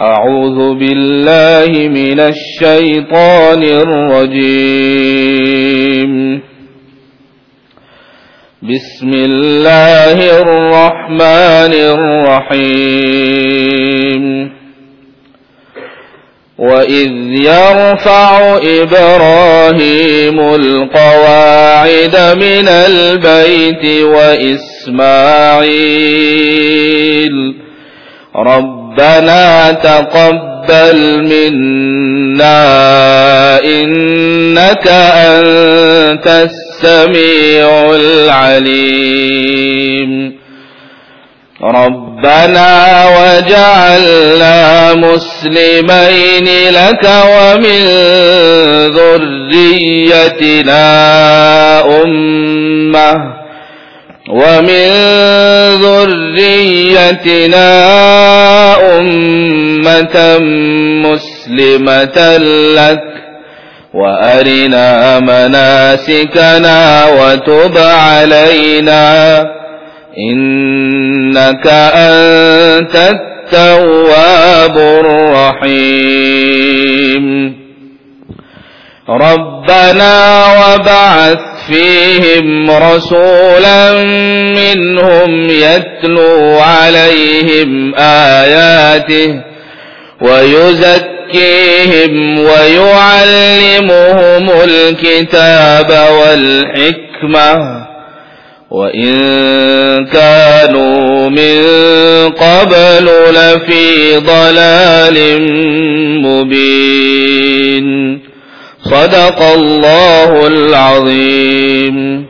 أعوذ بالله من الشيطان الرجيم. بسم الله الرحمن الرحيم. وإذ يرفع إبراهيم القواعد من البيت وإسماعيل ربنا تقبل منا إنك أنت السميع العليم. ربنا وجعلنا مسلمين لك ومن ذريتنا أمة. ومن ذريتنا أمة مسلمة لك وأرنا مناسكنا وتب علينا إنك أنت التواب الرحيم. ربنا وبعث فيهم رسولا منهم يتلو عليهم آياته ويزكيهم ويعلمهم الكتاب والحكمة وإن كانوا من قبل لفي ضلال مبين صدق الله العظيم.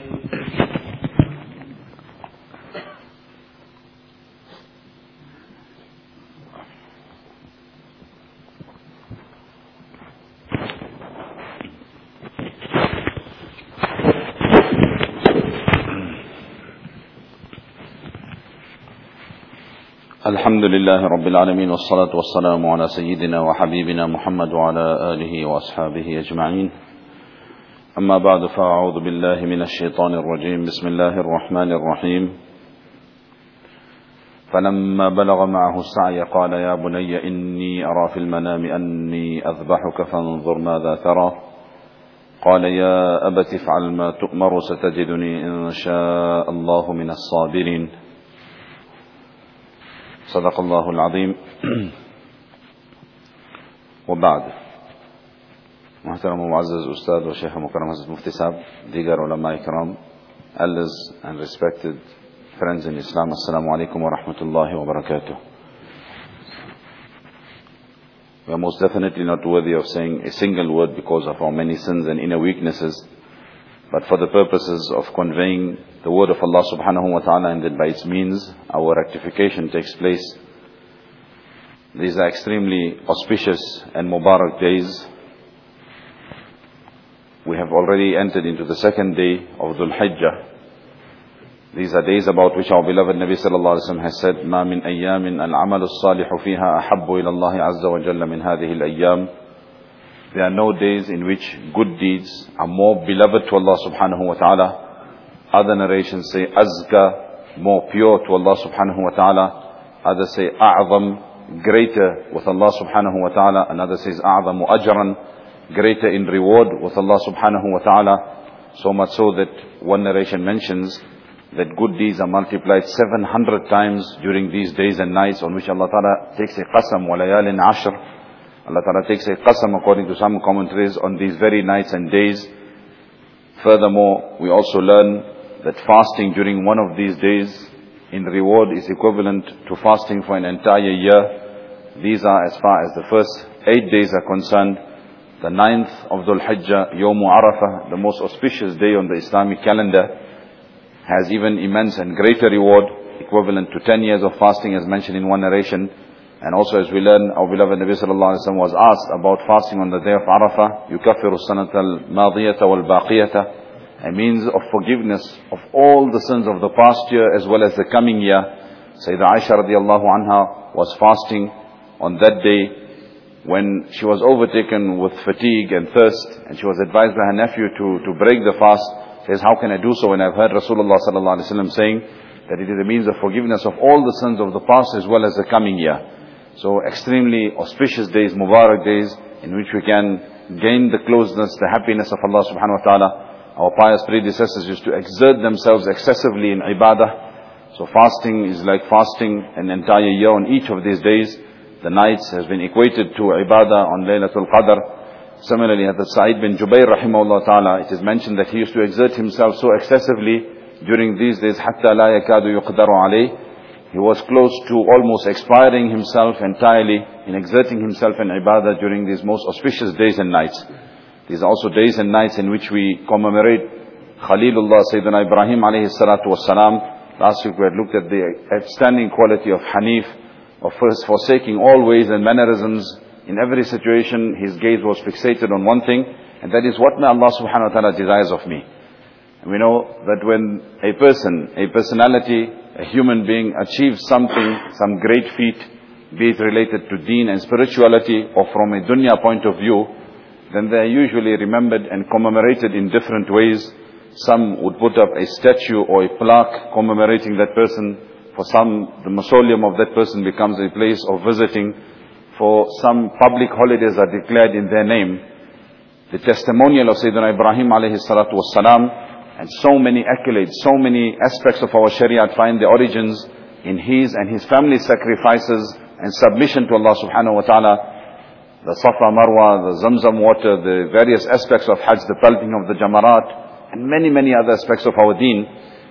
الحمد لله رب العالمين والصلاة والسلام على سيدنا وحبيبنا محمد وعلى آله وأصحابه أجمعين. أما بعد فأعوذ بالله من الشيطان الرجيم. بسم الله الرحمن الرحيم. فلما بلغ معه السعي قال يا بني إني أرى في المنام أني أذبحك فانظر ماذا ترى. قال يا أبت افعل ما تؤمر ستجدني إن شاء الله من الصابرين. صدق الله العظيم وبعد محترم معزز استاد و شیخ مکرم حضرت مفتی صاحب دیگر علماء کرام elders and respected friends in Islam السلام علیکم ورحمة الله وبركاته We are most definitely not worthy of saying a single word because of our many sins and inner weaknesses But for the purposes of conveying the word of Allah subhanahu wa ta'ala and that by its means our rectification takes place, these are extremely auspicious and Mubarak days. We have already entered into the second day of Dhul Hijjah. These are days about which our beloved Nabi sallallahu alaihi wasallam has said, "Ma min ayyamin al-amal as-salihu ahabbu ila Allah azza wa jalla min hadhihi al-ayyam." There are no days in which good deeds are more beloved to Allah subhanahu wa ta'ala. Other narrations say azka, more pure to Allah subhanahu wa ta'ala. Others say a'zam, greater with Allah subhanahu wa ta'ala. Another says a'zamu ajran, greater in reward with Allah subhanahu wa ta'ala. So much so that one narration mentions that good deeds are multiplied 700 times during these days and nights on which Allah ta'ala takes a qasam layalin ashr. Allah Ta'ala takes a qasam according to some commentaries on these very nights and days. Furthermore, we also learn that fasting during one of these days in reward is equivalent to fasting for an entire year. These are as far as the first eight days are concerned. The ninth of Dhul Hijjah, Yawm Arafah, the most auspicious day on the Islamic calendar, has even immense and greater reward, equivalent to 10 years of fasting as mentioned in one narration. And also as we learn, our beloved Nabi sallallahu alaihi wasallam was asked about fasting on the day of Arafah, يُكَفِّرُ السَّنَةَ الْمَاضِيَةَ وَالْبَاقِيَةَ A means of forgiveness of all the sins of the past year as well as the coming year. Sayyidah Aisha radiallahu anha was fasting on that day when she was overtaken with fatigue and thirst and she was advised by her nephew to, to break the fast. Says, how can I do so when I've heard Rasulullah sallallahu alaihi wasallam saying that it is a means of forgiveness of all the sins of the past as well as the coming year. So extremely auspicious days, Mubarak days, in which we can gain the closeness, the happiness of Allah subhanahu wa ta'ala. Our pious predecessors used to exert themselves excessively in ibadah. So fasting is like fasting an entire year on each of these days. The nights has been equated to ibadah on Laylatul Qadr. Similarly, at the Sa'id bin Jubayr rahimahullah ta'ala, it is mentioned that he used to exert himself so excessively during these days, حَتَّى لَا يَكَادُ يُقْدَرُ عَلَيْهِ he was close to almost expiring himself entirely in exerting himself in ibadah during these most auspicious days and nights. These are also days and nights in which we commemorate Khalilullah Sayyidina Ibrahim alayhi salatu wasalam. Last week we had looked at the outstanding quality of Hanif, of first forsaking all ways and mannerisms. In every situation his gaze was fixated on one thing, and that is what Allah subhanahu wa ta'ala desires of me. And we know that when a person, a personality, a human being achieves something, some great feat, be it related to deen and spirituality or from a dunya point of view, then they are usually remembered and commemorated in different ways. Some would put up a statue or a plaque commemorating that person. For some, the mausoleum of that person becomes a place of visiting. For some, public holidays are declared in their name. The testimonial of Sayyidina Ibrahim alayhi salatu was salam and so many accolades, so many aspects of our Sharia find their origins in his and his family's sacrifices and submission to Allah subhanahu wa ta'ala. The Safa Marwa, the Zamzam water, the various aspects of Hajj, the pelting of the Jamarat, and many, many other aspects of our deen.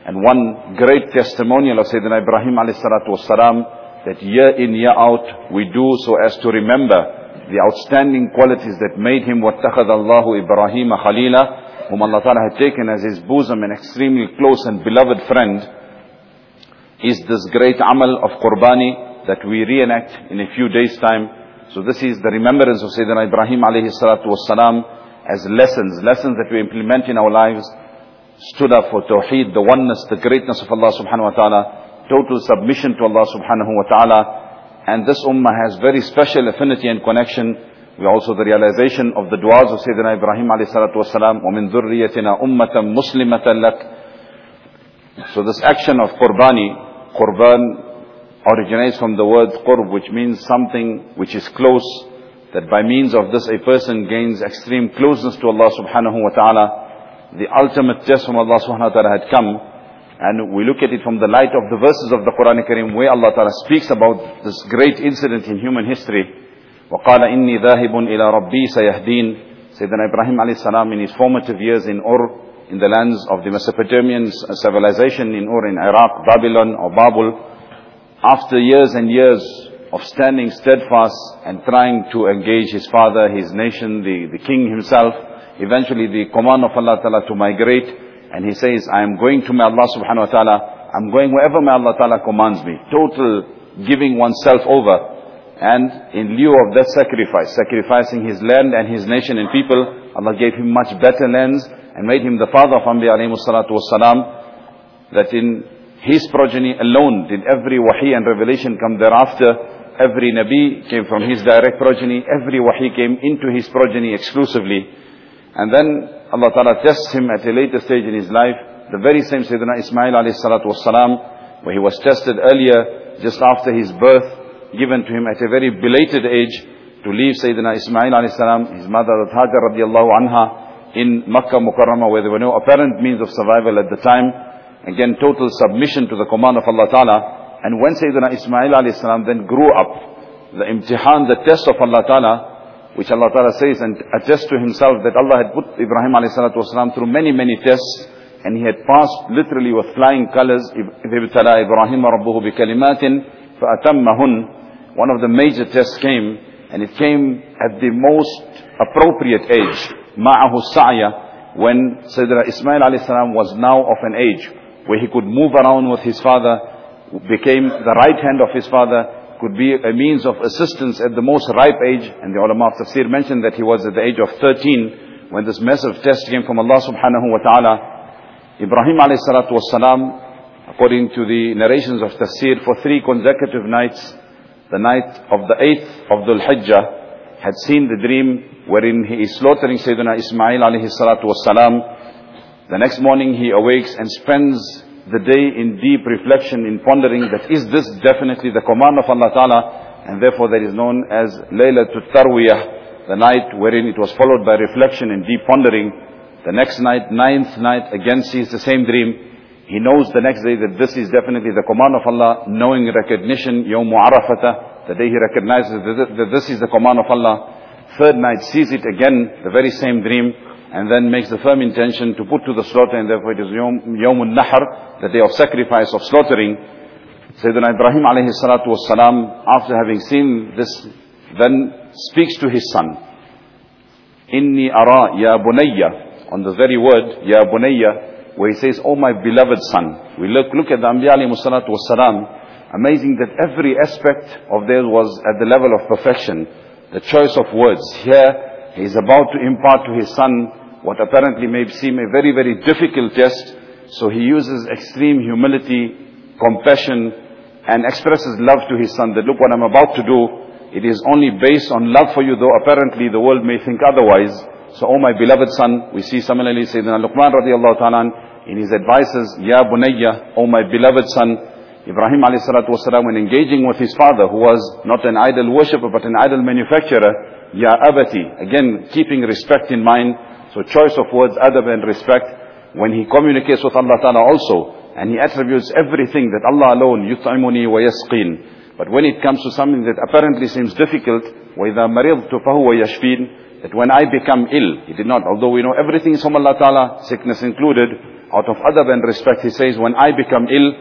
And one great testimonial of Sayyidina Ibrahim alayhi salatu wasalam, that year in, year out, we do so as to remember the outstanding qualities that made him وَاتَّخَذَ اللَّهُ إِبْرَاهِيمَ خَلِيلًا whom Allah Ta'ala had taken as his bosom and extremely close and beloved friend, is this great amal of qurbani that we reenact in a few days' time. So this is the remembrance of Sayyidina Ibrahim alayhi salatu wasalam as lessons, lessons that we implement in our lives, stood up for tawheed, the oneness, the greatness of Allah subhanahu wa ta'ala, total submission to Allah subhanahu wa ta'ala. And this ummah has very special affinity and connection we also the realization of the du'as of Sayyidina Ibrahim alayhi salatu wasalam, وَمِن ذُرِّيَّتِنَا أُمَّةً مُسْلِمَةً لَكَ So this action of qurbani, qurban originates from the word qurb, which means something which is close, that by means of this a person gains extreme closeness to Allah subhanahu wa ta'ala. The ultimate test from Allah subhanahu wa ta'ala had come, and we look at it from the light of the verses of the Quran Kareem, where Allah ta'ala speaks about this great incident in human history, وقال إني ذاهب إلى ربي سيهدين Sayyidina Ibrahim alayhi salam in his formative years in Ur, in the lands of the Mesopotamian civilization in Ur, in Iraq, Babylon or Babel, after years and years of standing steadfast and trying to engage his father, his nation, the, the king himself, eventually the command of Allah Ta'ala to migrate, and he says, I am going to my Allah subhanahu wa ta'ala, I'm going wherever my Allah Ta'ala commands me. Total giving oneself over. And in lieu of that sacrifice, sacrificing his land and his nation and people, Allah gave him much better lands and made him the father of Anbiya alayhi salatu wasalam, that in his progeny alone did every wahi and revelation come thereafter. Every Nabi came from his direct progeny. Every wahi came into his progeny exclusively. And then Allah Ta'ala tests him at a later stage in his life. The very same Sayyidina Ismail alayhi salatu wasalam, where he was tested earlier, just after his birth, given to him at a very belated age to leave Sayyidina Ismail alayhi salam, his mother Hajar radiallahu anha in Makkah Mukarramah where there were no apparent means of survival at the time. Again, total submission to the command of Allah Ta'ala. And when Sayyidina Ismail alayhi salam then grew up, the imtihan, the test of Allah Ta'ala, which Allah Ta'ala says and attests to himself that Allah had put Ibrahim alayhi salatu wasalam through many, many tests, and he had passed literally with flying colors. إِذِ إِبْرَاهِيمَ رَبُّهُ بِكَلِمَاتٍ فَأَتَمَّهُنْ one of the major tests came, and it came at the most appropriate age, ma'ahu sa'ya, when Sayyidina Ismail salam was now of an age where he could move around with his father, became the right hand of his father, could be a means of assistance at the most ripe age. And the ulama of tafsir mentioned that he was at the age of 13 when this massive test came from Allah subhanahu wa ta'ala. Ibrahim alayhi salatu was salam, according to the narrations of tafsir, for three consecutive nights, the night of the 8th of Dhul Hijjah, had seen the dream wherein he is slaughtering Sayyidina Ismail alayhi salatu wasalam. The next morning he awakes and spends the day in deep reflection, in pondering that is this definitely the command of Allah Ta'ala and therefore that is known as Laylatul Tarwiyah, the night wherein it was followed by reflection and deep pondering. The next night, ninth night, again sees the same dream. He knows the next day that this is definitely the command of Allah, knowing recognition, Yawm Arafata, the day he recognizes that this is the command of Allah. Third night sees it again, the very same dream, and then makes the firm intention to put to the slaughter, and therefore it is Yawm Nahr, the day of sacrifice, of slaughtering. Sayyidina Ibrahim alayhi salatu wasalam, after having seen this, then speaks to his son. Inni ara ya bunayya, on the very word, ya bunayya, where he says, Oh my beloved son. We look, look at the Anbiya alayhi salatu wasalam, amazing that every aspect of theirs was at the level of perfection. The choice of words. Here, he is about to impart to his son what apparently may seem a very, very difficult test. So he uses extreme humility, compassion, and expresses love to his son that look what I'm about to do, it is only based on love for you, though apparently the world may think otherwise. So, oh my beloved son, we see similarly Sayyidina Luqman radiallahu ta'ala in his advices, Ya bunayya, oh my beloved son, Ibrahim alayhi salatu wasalam, when engaging with his father, who was not an idol worshipper, but an idol manufacturer, Ya abati, again, keeping respect in mind, so choice of words, adab and respect, when he communicates with Allah Ta'ala also, and he attributes everything that Allah alone, yut'imuni wa yasqin. But when it comes to something that apparently seems difficult, وَإِذَا مَرِضْتُ فَهُوَ يَشْفِينَ That when I become ill, he did not, although we know everything is from Allah Ta'ala, sickness included, out of adab and respect, he says, when I become ill,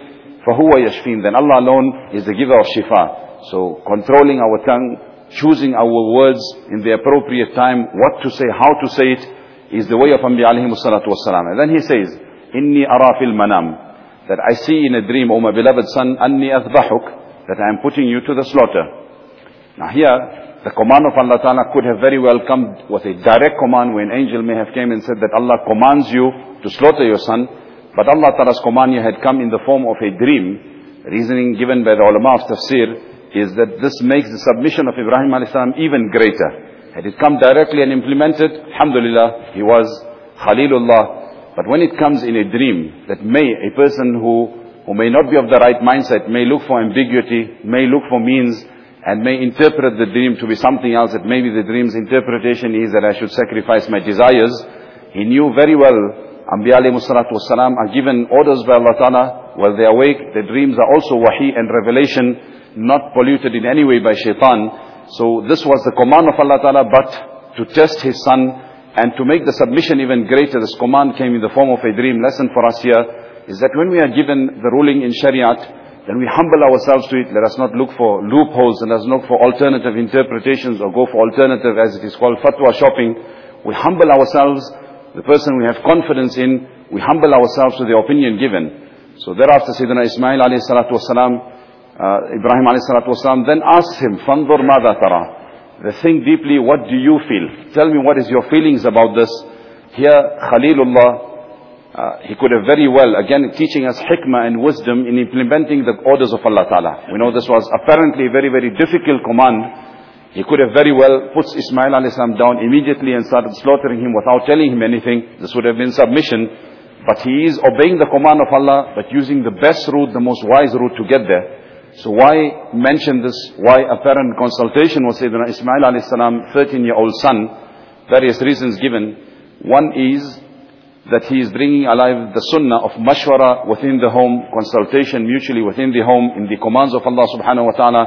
فَهُوَ يَشْفِينَ Then Allah alone is the giver of shifa. So controlling our tongue, choosing our words in the appropriate time, what to say, how to say it, is the way of Anbiya alayhi salatu wasalam. And then he says, إِنِّي أَرَى فِي الْمَنَامِ That I see in a dream, O my beloved son, أَنِّي أَذْبَحُكَ that I am putting you to the slaughter. Now here, the command of Allah Ta'ala could have very well come with a direct command where an angel may have came and said that Allah commands you to slaughter your son. But Allah Ta'ala's command had come in the form of a dream. Reasoning given by the ulama of tafsir is that this makes the submission of Ibrahim a.s. even greater. Had it come directly and implemented, alhamdulillah, he was Khalilullah. But when it comes in a dream, that may a person who who may not be of the right mindset, may look for ambiguity, may look for means, and may interpret the dream to be something else, that maybe the dream's interpretation is that I should sacrifice my desires. He knew very well, Anbiya alayhi salatu wasalam are given orders by Allah Ta'ala while they awake. The dreams are also wahi and revelation, not polluted in any way by shaitan. So this was the command of Allah Ta'ala, but to test his son and to make the submission even greater, this command came in the form of a dream. Lesson for us here is that when we are given the ruling in Shariat, then we humble ourselves to it. Let us not look for loopholes and let us look for alternative interpretations or go for alternative, as it is called, fatwa shopping. We humble ourselves, the person we have confidence in, we humble ourselves to the opinion given. So thereafter Sayyidina Ismail alayhi salatu wasalam, uh, Ibrahim alayhi salatu wasalam, then asked him, فَانظُرْ مَاذَا تَرَى They think deeply, what do you feel? Tell me what is your feelings about this. Here, Khalilullah, uh, he could have very well, again teaching us hikmah and wisdom in implementing the orders of Allah Ta'ala. We know this was apparently a very, very difficult command. He could have very well put Ismail a.s. down immediately and started slaughtering him without telling him anything. This would have been submission. But he is obeying the command of Allah, but using the best route, the most wise route to get there. So why mention this? Why apparent consultation was Sayyidina Ismail a.s. 13 year old son? Various reasons given. One is that he is bringing alive the sunnah of mashwara within the home, consultation mutually within the home in the commands of Allah subhanahu wa ta'ala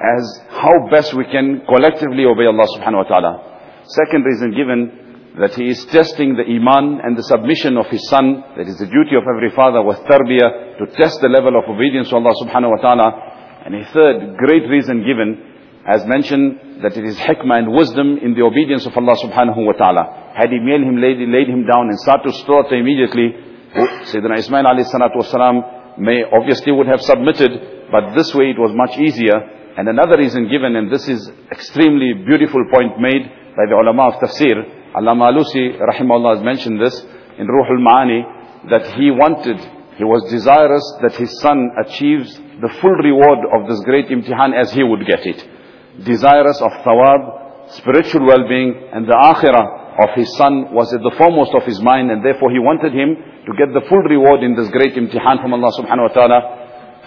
as how best we can collectively obey Allah subhanahu wa ta'ala. Second reason given that he is testing the iman and the submission of his son. That is the duty of every father with tarbiyah to test the level of obedience to Allah subhanahu wa ta'ala. And a third great reason given, as mentioned, that it is hikmah and wisdom in the obedience of Allah subhanahu wa ta'ala. Had he made him, laid, laid him down and started to slaughter immediately, Sayyidina Ismail alayhi salatu wasalam may obviously would have submitted, but this way it was much easier. And another reason given, and this is extremely beautiful point made by the ulama of tafsir, Allama Alusi rahimahullah has mentioned this in Ruhul Ma'ani, that he wanted, he was desirous that his son achieves the full reward of this great imtihan as he would get it Desirous of thawab, spiritual well-being, and the akhirah of his son was at the foremost of his mind and therefore he wanted him to get the full reward in this great imtihan from Allah subhanahu wa ta'ala.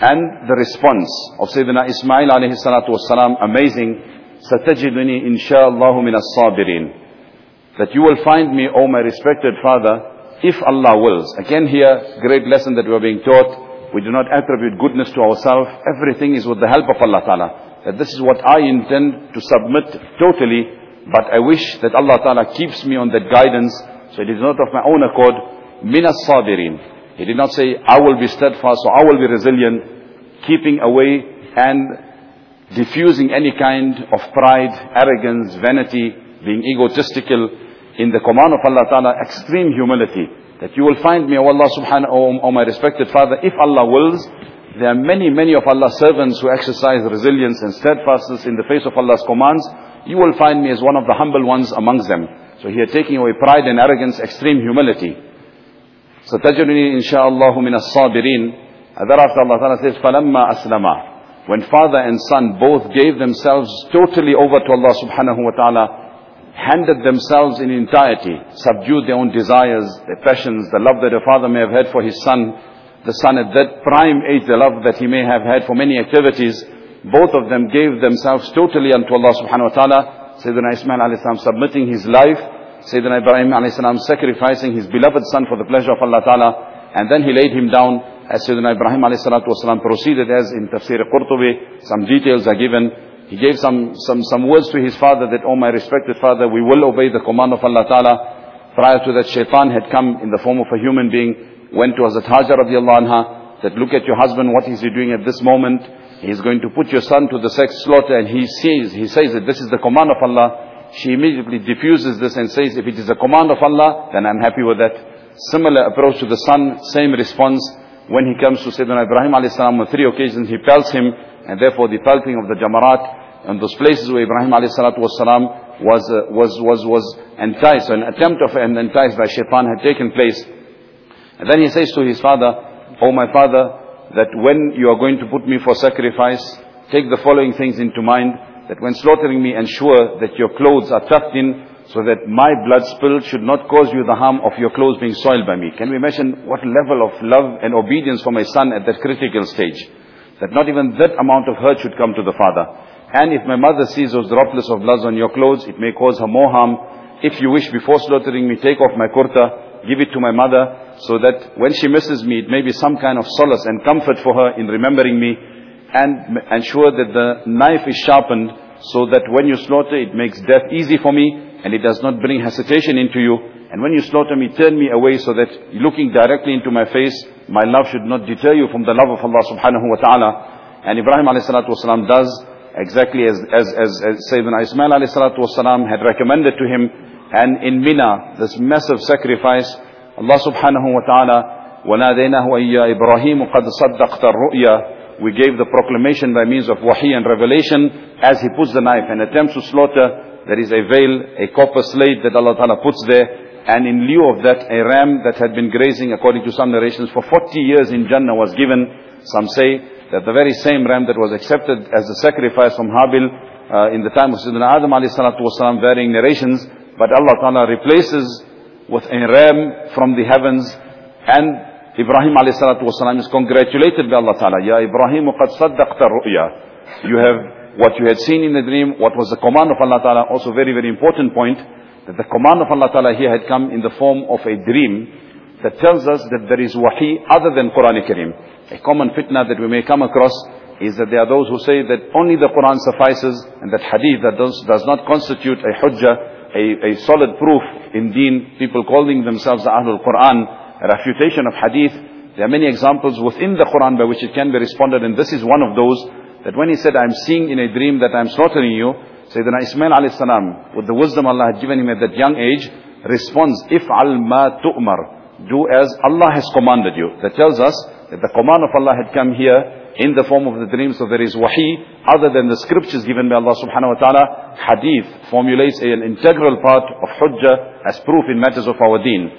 And the response of Sayyidina Ismail alayhi salatu was salam, amazing. سَتَجِدُنِي إِنْ شَاءَ اللَّهُ مِنَ الصَّابِرِينَ That you will find me, O my respected father, if Allah wills. Again here, great lesson that we are being taught. We do not attribute goodness to ourselves. Everything is with the help of Allah Ta'ala. That this is what I intend to submit totally. But I wish that Allah Ta'ala keeps me on that guidance. So it is not of my own accord. Min as-sabirin. He did not say, I will be steadfast or I will be resilient. Keeping away and diffusing any kind of pride, arrogance, vanity, being egotistical, in the command of Allah Ta'ala, extreme humility. That you will find me, O Allah subhanahu, O, o my respected Father, if Allah wills, there are many, many of Allah's servants who exercise resilience and steadfastness in the face of Allah's commands. You will find me as one of the humble ones amongst them. So here taking away pride and arrogance, extreme humility. So tajurini insha'Allah min as-sabirin. Thereafter Allah Ta'ala says, فَلَمَّا أَسْلَمَا When father and son both gave themselves totally over to Allah subhanahu wa ta'ala, handed themselves in entirety, subdued their own desires, their passions, the love that a father may have had for his son, the son at that prime age, the love that he may have had for many activities, both of them gave themselves totally unto Allah subhanahu wa ta'ala. Sayyidina Ismail alayhi salam submitting his life, Sayyidina Ibrahim alayhi salam sacrificing his beloved son for the pleasure of Allah ta'ala, and then he laid him down as Sayyidina Ibrahim alayhi salatu wasalam proceeded as in Tafsir Qurtubi, some details are given. He gave some, some, some words to his father that, oh my respected father, we will obey the command of Allah Ta'ala. Prior to that, shaitan had come in the form of a human being, went to Hazrat Hajar radiallahu anha, that look at your husband, what is he doing at this moment? He's going to put your son to the sex slaughter and he says, he says that this is the command of Allah. She immediately diffuses this and says, if it is the command of Allah, then I'm happy with that. Similar approach to the son, same response. When he comes to Sayyidina Ibrahim salam on three occasions, he pelts him and therefore the pelting of the jamarat and those places where Ibrahim alayhi was, uh, was, was, was enticed, So an attempt of an enticed by shaitan had taken place. And then he says to his father, Oh my father, that when you are going to put me for sacrifice, take the following things into mind, that when slaughtering me, ensure that your clothes are tucked in, so that my blood spill should not cause you the harm of your clothes being soiled by me. Can we imagine what level of love and obedience for my son at that critical stage? That not even that amount of hurt should come to the father. And if my mother sees those droplets of blood on your clothes, it may cause her more harm. If you wish, before slaughtering me, take off my kurta, give it to my mother, so that when she misses me, it may be some kind of solace and comfort for her in remembering me. And ensure that the knife is sharpened, so that when you slaughter, it makes death easy for me, and it does not bring hesitation into you. And when you slaughter me, turn me away so that looking directly into my face, my love should not deter you from the love of Allah subhanahu wa ta'ala. And Ibrahim alayhi salatu wasalam does exactly as, as, as, as Sayyidina Ismail alayhi salatu wasalam had recommended to him. And in Mina, this massive sacrifice, Allah subhanahu wa ta'ala, وَنَادَيْنَاهُ أَيَّا إِبْرَاهِيمُ قَدْ صَدَّقْتَ الرُّؤْيَا We gave the proclamation by means of wahi and revelation as he puts the knife and attempts to slaughter. There is a veil, a copper slate that Allah Ta'ala puts there. And in lieu of that, a ram that had been grazing, according to some narrations, for 40 years in Jannah was given. Some say that the very same ram that was accepted as a sacrifice from Habil uh, in the time of Sayyidina Adam alayhi salatu wasalam, varying narrations, but Allah Ta'ala replaces with a ram from the heavens and Ibrahim alayhi salatu wasalam is congratulated by Allah Ta'ala. Ya Ibrahim qad saddaqta ru'ya. You have what you had seen in the dream, what was the command of Allah Ta'ala, also very, very important point, that the command of Allah Ta'ala here had come in the form of a dream that tells us that there is wahi other than Quran Kareem. A common fitna that we may come across is that there are those who say that only the Quran suffices and that hadith that does, does not constitute a hujjah, a, a solid proof in deen, people calling themselves the Ahlul Quran, a refutation of hadith. There are many examples within the Quran by which it can be responded and this is one of those that when he said, I'm seeing in a dream that I'm slaughtering you, Sayyidina Ismail alayhi salam, with the wisdom Allah had given him at that young age, responds, if al ma tu'mar, do as Allah has commanded you. That tells us that the command of Allah had come here in the form of the dream. So there is wahi other than the scriptures given by Allah subhanahu wa ta'ala. Hadith formulates an integral part of hujjah as proof in matters of our deen.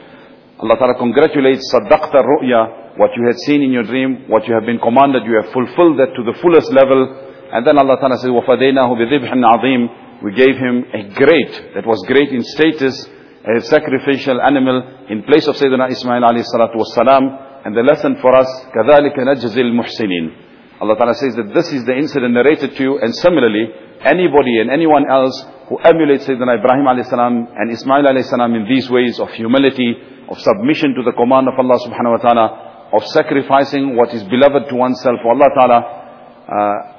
Allah ta'ala congratulates saddaqta ru'ya, what you had seen in your dream, what you have been commanded, you have fulfilled that to the fullest level. And then Allah ta'ala says, وَفَدَيْنَاهُ بِذِبْحٍ عَظِيمٍ We gave him a great, that was great in status, a sacrificial animal in place of Sayyidina Ismail alayhi salatu was salam. And the lesson for us, كَذَلِكَ نَجْزِي الْمُحْسِنِينَ Allah Ta'ala says that this is the incident narrated to you and similarly anybody and anyone else who emulates Sayyidina Ibrahim alayhi salam and Ismail alayhi salam in these ways of humility, of submission to the command of Allah subhanahu wa ta'ala, of sacrificing what is beloved to oneself. For Allah ta'ala, uh,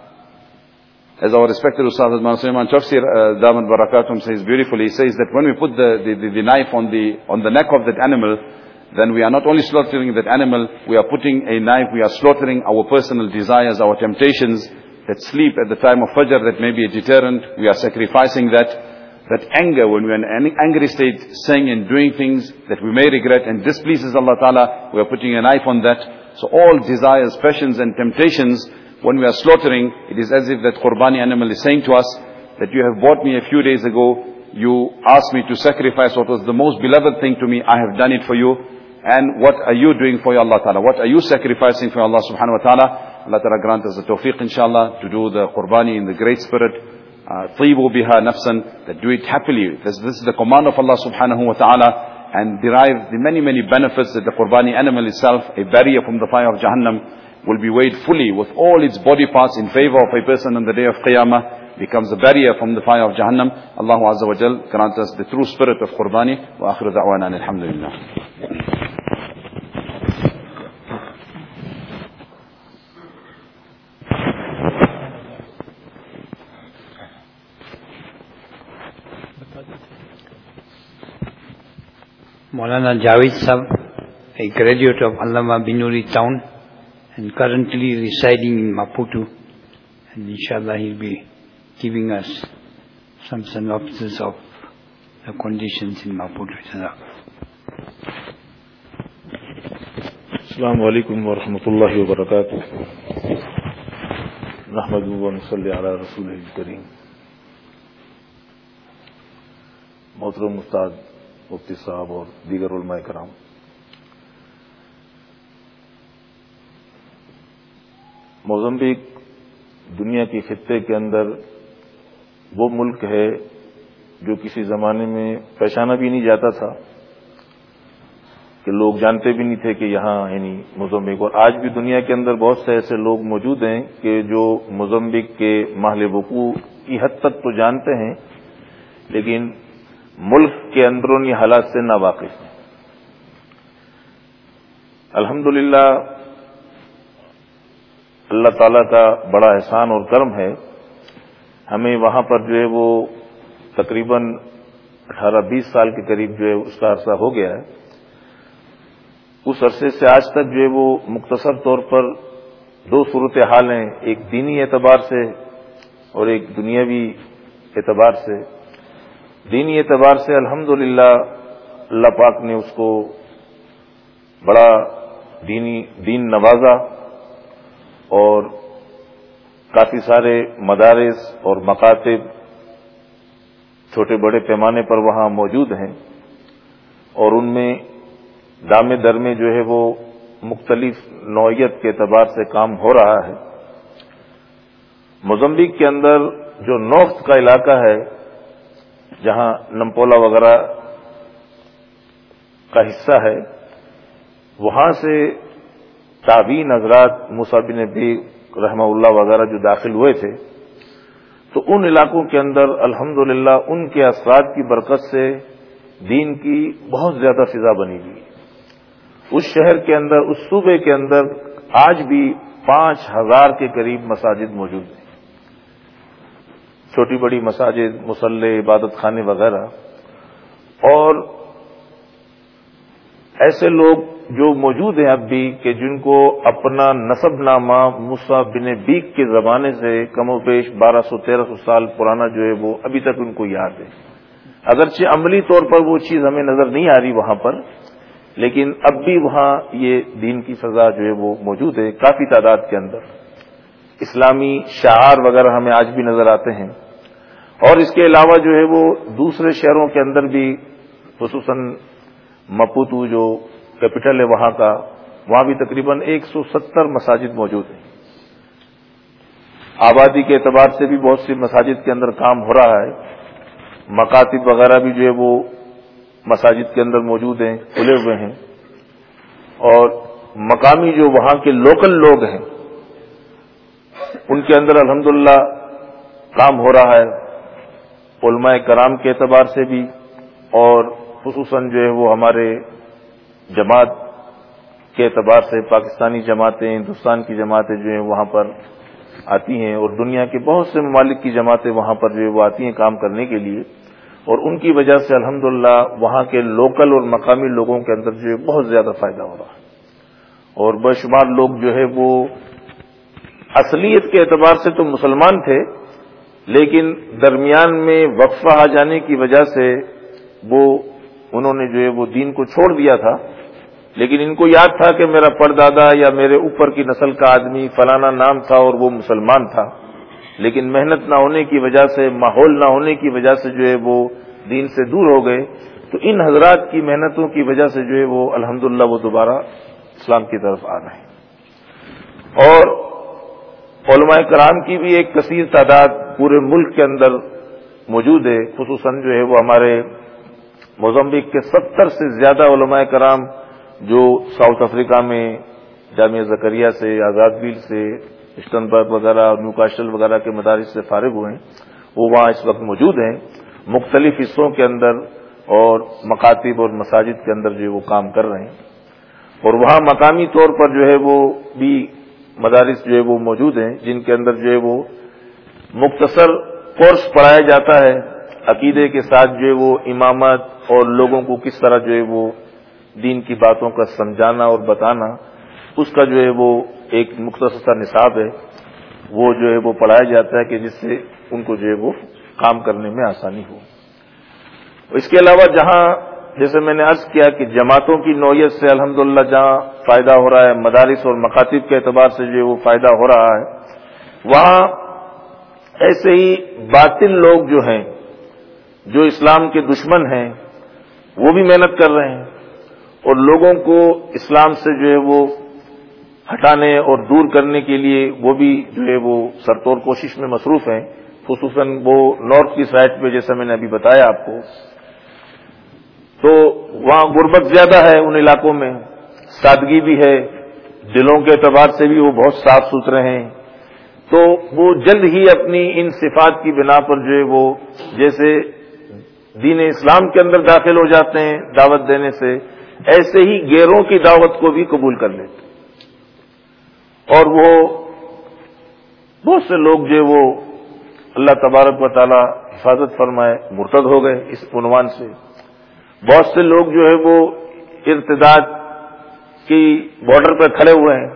as our respected Ustaz Adman Sulaiman Tafsir uh, Daman Barakatum says beautifully, he says that when we put the, the, the, the knife on the, on the neck of that animal, then we are not only slaughtering that animal, we are putting a knife, we are slaughtering our personal desires, our temptations, that sleep at the time of Fajr that may be a deterrent, we are sacrificing that. That anger, when we are in an angry state, saying and doing things that we may regret and displeases Allah Ta'ala, we are putting a knife on that. So all desires, passions and temptations, when we are slaughtering, it is as if that Qurbani animal is saying to us, that you have bought me a few days ago, you asked me to sacrifice what was the most beloved thing to me, I have done it for you And what are you doing for Allah Ta'ala? What are you sacrificing for Allah Subhanahu Wa Ta'ala? Allah Ta'ala grant us the tawfiq inshallah to do the Qurbani in the great spirit. طيبوا بها نفسا that do it happily. This, this is the command of Allah Subhanahu Wa Ta'ala and derive the many, many benefits that the Qurbani animal itself, a barrier from the fire of Jahannam, will be weighed fully with all its body parts in favor of a person on the day of Qiyamah becomes a barrier from the fire of Jahannam. Allah Azza wa Jal grant us the true spirit of Qurbani. Wa akhiru da'wana alhamdulillah. Maulana Javed Sab, a graduate of Allama Binuri town and currently residing in Maputo. And inshallah he'll be giving us some synopsis of the conditions in Maputo. السلام علیکم ورحمۃ اللہ وبرکاتہ نحمد صلی علی رسول کریم محترم استاد مفتی صاحب اور دیگر علماء کرام۔ موزمبیک دنیا کی خطے کے اندر وہ ملک ہے جو کسی زمانے میں پہچانا بھی نہیں جاتا تھا، کہ لوگ جانتے بھی نہیں تھے کہ یہاں یعنی موزمبک اور آج بھی دنیا کے اندر بہت سے ایسے لوگ موجود ہیں کہ جو موزمبک کے محل وقوع کی حد تک تو جانتے ہیں، لیکن ملک کے اندرونی حالات سے ناواقف ہیں۔ الحمد اللہ تعالی کا بڑا احسان اور کرم ہے، ہمیں وہاں پر جو ہے وہ تقریباً اٹھارہ بیس سال کے قریب جو ہے اس کا عرصہ ہو گیا ہے۔ اس عرصے سے آج تک جو ہے وہ مختصر طور پر دو صورت حال ہیں، ایک دینی اعتبار سے اور ایک دنیاوی اعتبار سے۔ دینی اعتبار سے الحمد اللہ پاک نے اس کو بڑا دینی دین نوازا اور کافی سارے مدارس اور مکاتب چھوٹے بڑے پیمانے پر وہاں موجود ہیں اور ان میں دام در میں جو ہے وہ مختلف نوعیت کے اعتبار سے کام ہو رہا ہے۔ مزمبک کے اندر جو نوخت کا علاقہ ہے جہاں نمپولا وغیرہ کا حصہ ہے، وہاں سے تابین حضرات مصابن بی رحمہ اللہ وغیرہ جو داخل ہوئے تھے، تو ان علاقوں کے اندر الحمد ان کے اثرات کی برکت سے دین کی بہت زیادہ فضا بنی ہوئی۔ اس شہر کے اندر، اس صوبے کے اندر آج بھی پانچ ہزار کے قریب مساجد موجود ہیں۔ چھوٹی بڑی مساجد، مسلح، عبادت خانے وغیرہ۔ اور ایسے لوگ جو موجود ہیں اب بھی کہ جن کو اپنا نصب نامہ مسا بن بیک کے زمانے سے کم و بیش بارہ سو، تیرہ سو سال پرانا جو ہے وہ ابھی تک ان کو یاد ہے۔ اگرچہ عملی طور پر وہ چیز ہمیں نظر نہیں آ رہی وہاں پر، لیکن اب بھی وہاں یہ دین کی سزا جو ہے وہ موجود ہے کافی تعداد کے اندر۔ اسلامی شعار وغیرہ ہمیں آج بھی نظر آتے ہیں۔ اور اس کے علاوہ جو ہے وہ دوسرے شہروں کے اندر بھی خصوصاً مپوتو جو کیپٹل ہے وہاں کا، وہاں بھی تقریباً ایک سو ستر مساجد موجود ہیں۔ آبادی کے اعتبار سے بھی بہت سی مساجد کے اندر کام ہو رہا ہے۔ مکاتب وغیرہ بھی جو ہے وہ مساجد کے اندر موجود ہیں، کھلے ہوئے ہیں۔ اور مقامی جو وہاں کے لوکل لوگ ہیں، ان کے اندر الحمدللہ کام ہو رہا ہے۔ علماء کرام کے اعتبار سے بھی اور خصوصاً جو ہے وہ ہمارے جماعت کے اعتبار سے پاکستانی جماعتیں، ہندوستان کی جماعتیں جو ہیں وہاں پر آتی ہیں اور دنیا کے بہت سے ممالک کی جماعتیں وہاں پر جو ہے وہ آتی ہیں کام کرنے کے لیے اور ان کی وجہ سے الحمدللہ وہاں کے لوکل اور مقامی لوگوں کے اندر جو ہے بہت زیادہ فائدہ ہو رہا ہے اور بے شمار لوگ جو ہے وہ اصلیت کے اعتبار سے تو مسلمان تھے لیکن درمیان میں وقفہ آ جانے کی وجہ سے وہ انہوں نے جو ہے وہ دین کو چھوڑ دیا تھا۔ لیکن ان کو یاد تھا کہ میرا پردادا یا میرے اوپر کی نسل کا آدمی فلانا نام تھا اور وہ مسلمان تھا۔ لیکن محنت نہ ہونے کی وجہ سے، ماحول نہ ہونے کی وجہ سے جو ہے وہ دین سے دور ہو گئے۔ تو ان حضرات کی محنتوں کی وجہ سے جو ہے وہ الحمد وہ دوبارہ اسلام کی طرف آ رہے ہیں۔ اور علماء کرام کی بھی ایک کثیر تعداد پورے ملک کے اندر موجود ہے، خصوصاً جو ہے وہ ہمارے موزمبک کے ستر سے زیادہ علماء کرام جو ساؤتھ افریقہ میں جامعہ زکریہ سے، آزاد بیل سے اسٹنبرگ وغیرہ نیو کاسٹل وغیرہ کے مدارس سے فارغ ہوئے ہیں، وہ وہاں اس وقت موجود ہیں۔ مختلف حصوں کے اندر اور مکاتب اور مساجد کے اندر جو ہے وہ کام کر رہے ہیں۔ اور وہاں مقامی طور پر جو ہے وہ بھی مدارس جو ہے وہ موجود ہیں، جن کے اندر جو ہے وہ مختصر کورس پڑھایا جاتا ہے، عقیدے کے ساتھ جو ہے وہ امامت اور لوگوں کو کس طرح جو ہے وہ دین کی باتوں کا سمجھانا اور بتانا، اس کا جو ہے وہ ایک مختصر سا نصاب ہے، وہ جو ہے وہ پڑھایا جاتا ہے کہ جس سے ان کو جو ہے وہ کام کرنے میں آسانی ہو۔ اس کے علاوہ جہاں جیسے میں نے عرض کیا کہ جماعتوں کی نوعیت سے الحمدللہ جہاں فائدہ ہو رہا ہے، مدارس اور مکاتب کے اعتبار سے جو ہے وہ فائدہ ہو رہا ہے، وہاں ایسے ہی باطل لوگ جو ہیں، جو اسلام کے دشمن ہیں، وہ بھی محنت کر رہے ہیں اور لوگوں کو اسلام سے جو ہے وہ ہٹانے اور دور کرنے کے لیے وہ بھی جو ہے وہ سرطور کوشش میں مصروف ہیں، خصوصاً وہ نارتھ کی سائڈ پہ، جیسا میں نے ابھی بتایا آپ کو۔ تو وہاں غربت زیادہ ہے ان علاقوں میں۔ سادگی بھی ہے۔ دلوں کے اعتبار سے بھی وہ بہت صاف ستھرے ہیں۔ تو وہ جلد ہی اپنی ان صفات کی بنا پر جو ہے وہ جیسے دین اسلام کے اندر داخل ہو جاتے ہیں دعوت دینے سے، ایسے ہی گیروں کی دعوت کو بھی قبول کر لیتے اور وہ بہت سے لوگ جو وہ اللہ تبارک و تعالی حفاظت فرمائے، مرتد ہو گئے اس عنوان سے۔ بہت سے لوگ جو ہے وہ ارتداد کی بارڈر پہ کھڑے ہوئے ہیں۔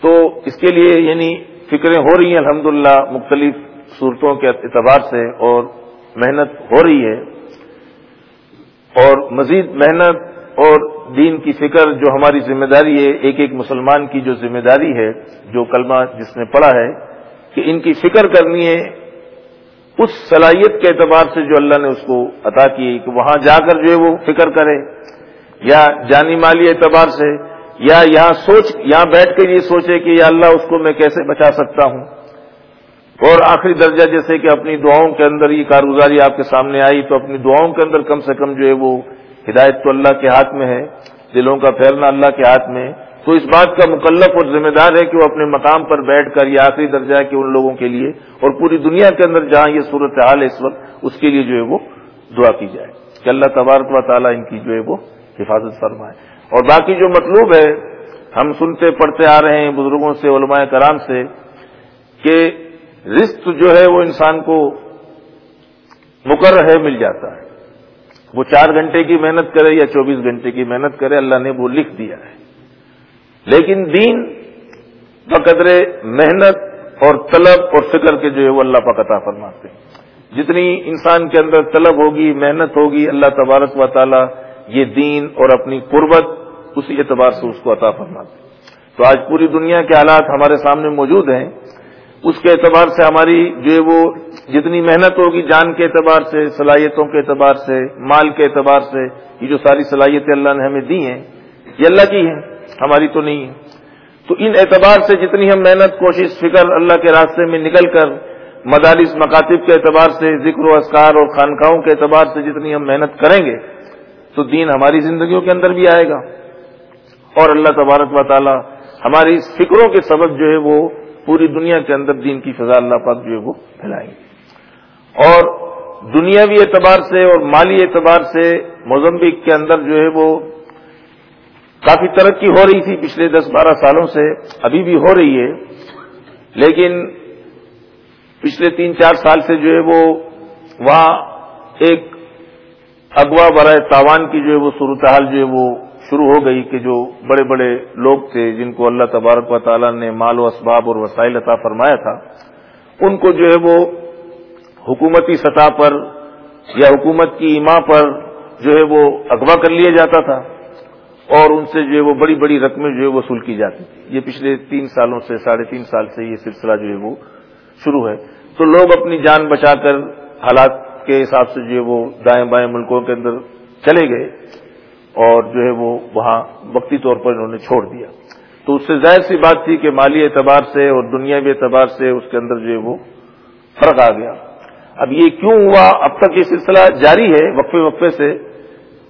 تو اس کے لیے یعنی فکریں ہو رہی ہیں، الحمدللہ، مختلف صورتوں کے اعتبار سے اور محنت ہو رہی ہے۔ اور مزید محنت اور دین کی فکر جو ہماری ذمہ داری ہے، ایک ایک مسلمان کی جو ذمہ داری ہے، جو کلمہ جس نے پڑھا ہے کہ ان کی فکر کرنی ہے اس صلاحیت کے اعتبار سے جو اللہ نے اس کو عطا کی کہ وہاں جا کر جو ہے وہ فکر کرے، یا جانی مالی اعتبار سے، یا یہاں سوچ، یہاں بیٹھ کے یہ سوچے کہ یا اللہ اس کو میں کیسے بچا سکتا ہوں۔ اور آخری درجہ جیسے کہ اپنی دعاؤں کے اندر یہ کارگزاری آپ کے سامنے آئی تو اپنی دعاؤں کے اندر کم سے کم جو ہے وہ ہدایت تو اللہ کے ہاتھ میں ہے، دلوں کا پھیرنا اللہ کے ہاتھ میں تو اس بات کا مکلف اور ذمہ دار ہے کہ وہ اپنے مقام پر بیٹھ کر یہ آخری درجہ ہے کہ ان لوگوں کے لیے اور پوری دنیا کے اندر جہاں یہ صورت حال ہے اس وقت، اس کے لیے جو ہے وہ دعا کی جائے۔ کہ اللہ تبارک و تعالیٰ ان کی جو ہے وہ حفاظت فرمائے۔ اور باقی جو مطلوب ہے، ہم سنتے پڑھتے آ رہے ہیں بزرگوں سے، علماء کرام سے، کہ رزق جو ہے وہ انسان کو مقرر ہے، مل جاتا ہے۔ وہ چار گھنٹے کی محنت کرے یا چوبیس گھنٹے کی محنت کرے، اللہ نے وہ لکھ دیا ہے۔ لیکن دین بقدر محنت اور طلب اور فکر کے جو ہے وہ اللہ پاک عطا فرماتے ہیں۔ جتنی انسان کے اندر طلب ہوگی، محنت ہوگی، اللہ تبارک و تعالی یہ دین اور اپنی قربت اسی اعتبار سے اس کو عطا فرماتے ہیں۔ تو آج پوری دنیا کے حالات ہمارے سامنے موجود ہیں۔ اس کے اعتبار سے ہماری جو ہے وہ جتنی محنت ہوگی جان کے اعتبار سے، صلاحیتوں کے اعتبار سے، مال کے اعتبار سے، یہ جو ساری صلاحیتیں اللہ نے ہمیں دی ہیں، یہ اللہ کی ہیں۔ ہماری تو نہیں ہے۔ تو ان اعتبار سے جتنی ہم محنت، کوشش، فکر اللہ کے راستے میں نکل کر مدارس، مکاتب کے اعتبار سے، ذکر و اسکار اور خانقاہوں کے اعتبار سے جتنی ہم محنت کریں گے، تو دین ہماری زندگیوں کے اندر بھی آئے گا۔ اور اللہ تبارک و تعالی ہماری اس فکروں کے سبب جو ہے وہ پوری دنیا کے اندر دین کی فضا اللہ پاک جو ہے وہ پھیلائیں گے۔ اور دنیاوی اعتبار سے اور مالی اعتبار سے موزمبک کے اندر جو ہے وہ کافی ترقی ہو رہی تھی پچھلے دس بارہ سالوں سے، ابھی بھی ہو رہی ہے، لیکن پچھلے تین چار سال سے جو ہے وہ وہاں ایک اغوا برائے تاوان کی جو ہے وہ صورتحال جو ہے وہ شروع ہو گئی کہ جو بڑے بڑے لوگ تھے جن کو اللہ تبارک و تعالیٰ نے مال و اسباب اور وسائل عطا فرمایا تھا، ان کو جو ہے وہ حکومتی سطح پر یا حکومت کی ایما پر جو ہے وہ اغوا کر لیا جاتا تھا۔ اور ان سے جو ہے وہ بڑی بڑی رقمیں جو ہے وصول کی جاتی تھی یہ پچھلے تین سالوں سے، ساڑھے تین سال سے یہ سلسلہ جو ہے وہ شروع ہے۔ تو لوگ اپنی جان بچا کر حالات کے حساب سے جو ہے وہ دائیں بائیں ملکوں کے اندر چلے گئے اور جو ہے وہ وہاں وقتی طور پر انہوں نے چھوڑ دیا۔ تو اس سے ظاہر سی بات تھی کہ مالی اعتبار سے اور دنیاوی اعتبار سے اس کے اندر جو ہے وہ فرق آ گیا۔ اب یہ کیوں ہوا؟ اب تک یہ سلسلہ جاری ہے، وقفے وقفے سے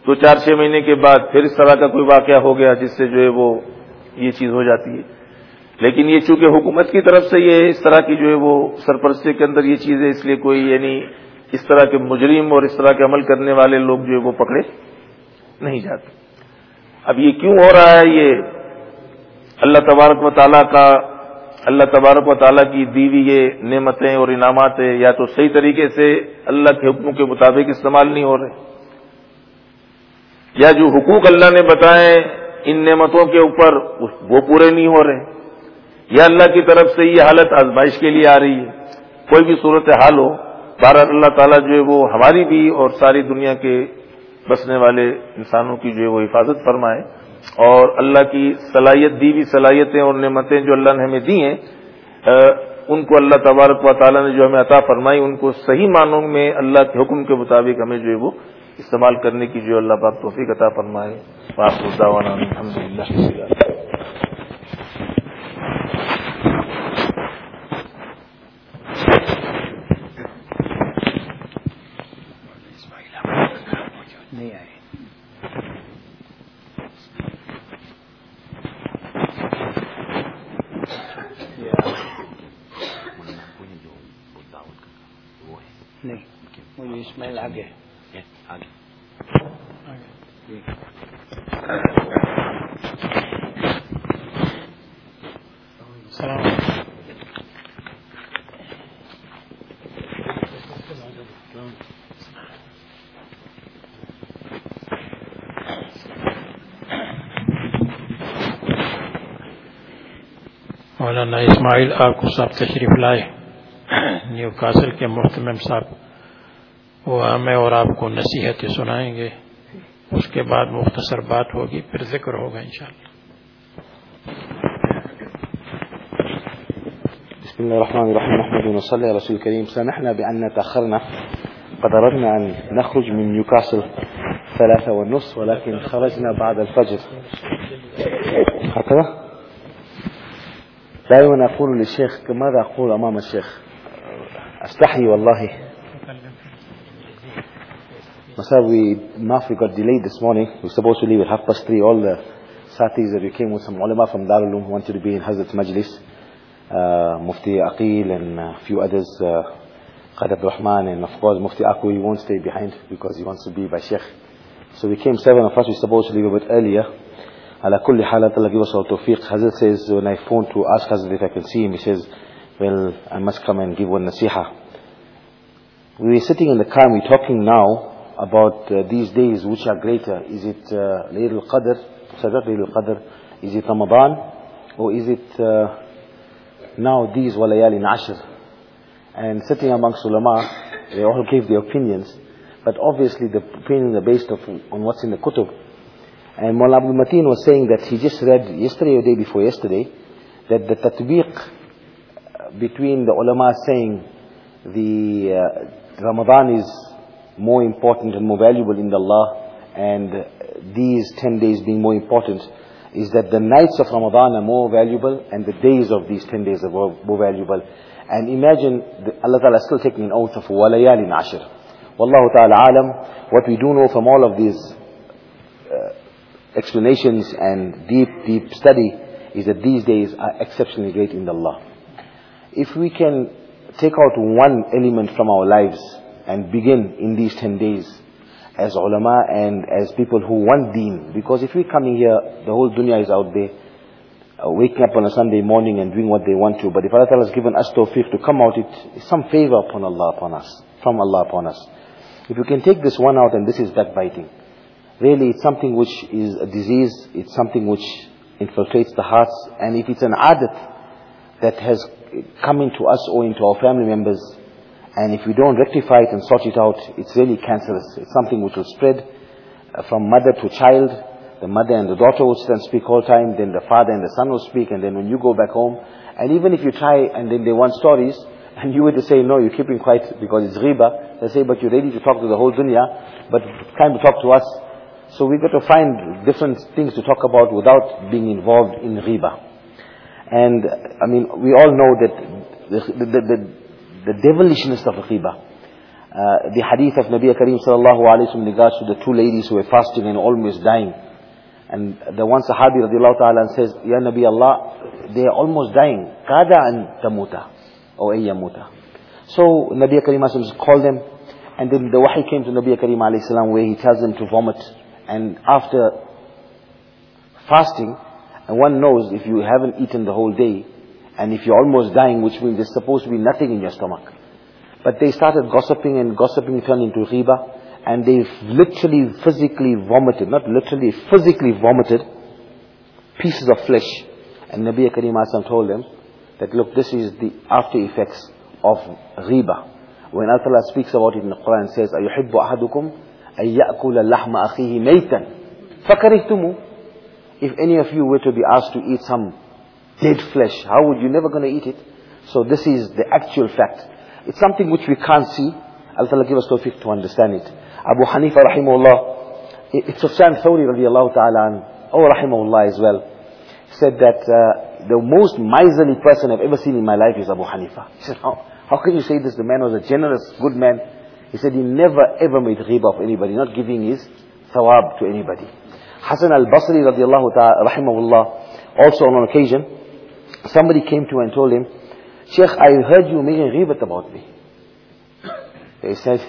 دو چار چھ مہینے کے بعد پھر اس طرح کا کوئی واقعہ ہو گیا جس سے جو ہے وہ یہ چیز ہو جاتی ہے۔ لیکن یہ چونکہ حکومت کی طرف سے یہ اس طرح کی جو ہے وہ سرپرستی کے اندر یہ چیز ہے اس لیے کوئی یعنی اس طرح کے مجرم اور اس طرح کے عمل کرنے والے لوگ جو ہے وہ پکڑے نہیں جاتے۔ اب یہ کیوں ہو رہا ہے؟ یہ اللہ تبارک و تعالیٰ کا اللہ تبارک و تعالیٰ کی دیوی یہ نعمتیں اور انعامات یا تو صحیح طریقے سے اللہ کے حکموں کے مطابق استعمال نہیں ہو رہے۔ یا جو حقوق اللہ نے بتائے ان نعمتوں کے اوپر وہ پورے نہیں ہو رہے۔ یا اللہ کی طرف سے یہ حالت آزمائش کے لیے آ رہی ہے۔ کوئی بھی صورت حال ہو بارہ اللہ تعالیٰ جو ہے وہ ہماری بھی اور ساری دنیا کے بسنے والے انسانوں کی جو ہے وہ حفاظت فرمائے۔ اور اللہ کی صلاحیت، دی بھی صلاحیتیں اور نعمتیں جو اللہ نے ہمیں دی ہیں ان کو اللہ تبارک و تعالیٰ نے جو ہمیں عطا فرمائی، ان کو صحیح معنوں میں اللہ کے حکم کے مطابق ہمیں جو ہے وہ استعمال کرنے کی جو اللہ پاک توفیق عطا فرمائے الحمد للہ اسماعیل آگے آگے السلام مولانا اسماعیل آپ کو صاحب تشریف لائے۔ نیو کاسل کے محتمم صاحب۔ وہ ہمیں اور آپ کو نصیحتیں سنائیں گے۔ اس کے بعد مختصر بات ہوگی، پھر ذکر ہوگا انشاءاللہ۔ بسم الله الرحمن الرحيم نحمد ونصلي على رسول الكريم سامحنا بأن تأخرنا قد أردنا أن نخرج من نيوكاسل ثلاثة والنصف ولكن خرجنا بعد الفجر۔ هكذا؟ دائما أقول للشيخ ماذا أقول أمام الشيخ أستحي والله Masab, we, Mafri got delayed this morning. We were supposed to leave at half past three. All the satis that we came with some ulama from Darul wanted to be in Hazrat Majlis. Uh, Mufti Aqil and a few others, uh, Rahman and of course Mufti Akwi won't stay behind because he wants to be by Sheikh. So we came seven of us, we were supposed to leave a bit earlier. Ala kulli halat Allah give us our tawfiq. Hazrat says, when I phoned to ask Hazrat if I can see him, he says, well, I must come and give one nasiha. We were sitting in the car we're talking now about uh, these days which are greater. Is it uh, Layl al-Qadr, Sadat Layl al-Qadr? Is it Ramadan? Or is it uh, now these walayali nashr? And sitting amongst ulama, they all gave their opinions. But obviously the opinions are based on what's in the kutub. And Mullah Abdul Mateen was saying that he just read yesterday or day before yesterday that the tatbiq between the ulama saying the uh, Ramadan is more important and more valuable in the Allah and these 10 days being more important is that the nights of Ramadan are more valuable and the days of these 10 days are more, more valuable. And imagine the, Allah Ta'ala still taking an oath of walayali ashir. Wallahu Ta'ala alam, what we do know from all of these uh, explanations and deep, deep study is that these days are exceptionally great in the Allah. If we can take out one element from our lives and begin in these 10 days as ulama and as people who want deen, because if we're coming here, the whole dunya is out there, uh, waking up on a Sunday morning and doing what they want to. But if Allah Ta'ala has given us tawfiq to come out, it is some favor upon Allah upon us, from Allah upon us. If you can take this one out and this is backbiting, really it's something which is a disease, it's something which infiltrates the hearts, and if it's an adat that has come into us or into our family members, and if we don't rectify it and sort it out, it's really cancerous. It's something which will spread uh, from mother to child, the mother and the daughter will sit and speak all time, then the father and the son will speak, and then when you go back home, and even if you try and then they want stories, and you were to say, no, you're keeping quiet because it's riba, they say, but you're ready to talk to the whole dunya, but time to talk to us. So we've got to find different things to talk about without being involved in riba. And, I mean, we all know that the, the, the, the devilishness of riba. Uh, the hadith of Nabi Kareem sallallahu alayhi wa in regards to the two ladies who were fasting and almost dying. And the one Sahabi radiallahu ta'ala says, Ya Nabi Allah, they are almost dying. Kada an tamuta. Or ayyamuta. So Nabi Kareem called them. And then the wahi came to Nabi Kareem alayhi salam where he tells them to vomit And after fasting, and one knows if you haven't eaten the whole day, and if you're almost dying, which means there's supposed to be nothing in your stomach. But they started gossiping and gossiping turned into riba and they literally physically vomited, not literally, physically vomited pieces of flesh. And Nabi Kareem Asam told them that look, this is the after effects of riba. When Allah speaks about it in the Quran, it says, أَيُحِبُّ أَحَدُكُمْ أَن يَأْكُلَ اللَّحْمَ أَخِيهِ مَيْتًا فَكَرِهْتُمُ If any of you were to be asked to eat some dead flesh, how would you never going to eat it? So this is the actual fact. It's something which we can't see. Allah give us tawfiq to understand it. Abu Hanifa rahimahullah, it's Sufyan Thawri radiallahu ta'ala, oh rahimahullah as well, said that uh, the most miserly person I've ever seen in my life is Abu Hanifa. He said, how, how can you say this? The man was a generous, good man. He said he never ever made ghiba of anybody, not giving his thawab to anybody. Hassan al-Basri radiallahu ta'ala, rahimahullah, also on an occasion, somebody came to him and told him, Sheikh, I heard you making ghibat about me. He said,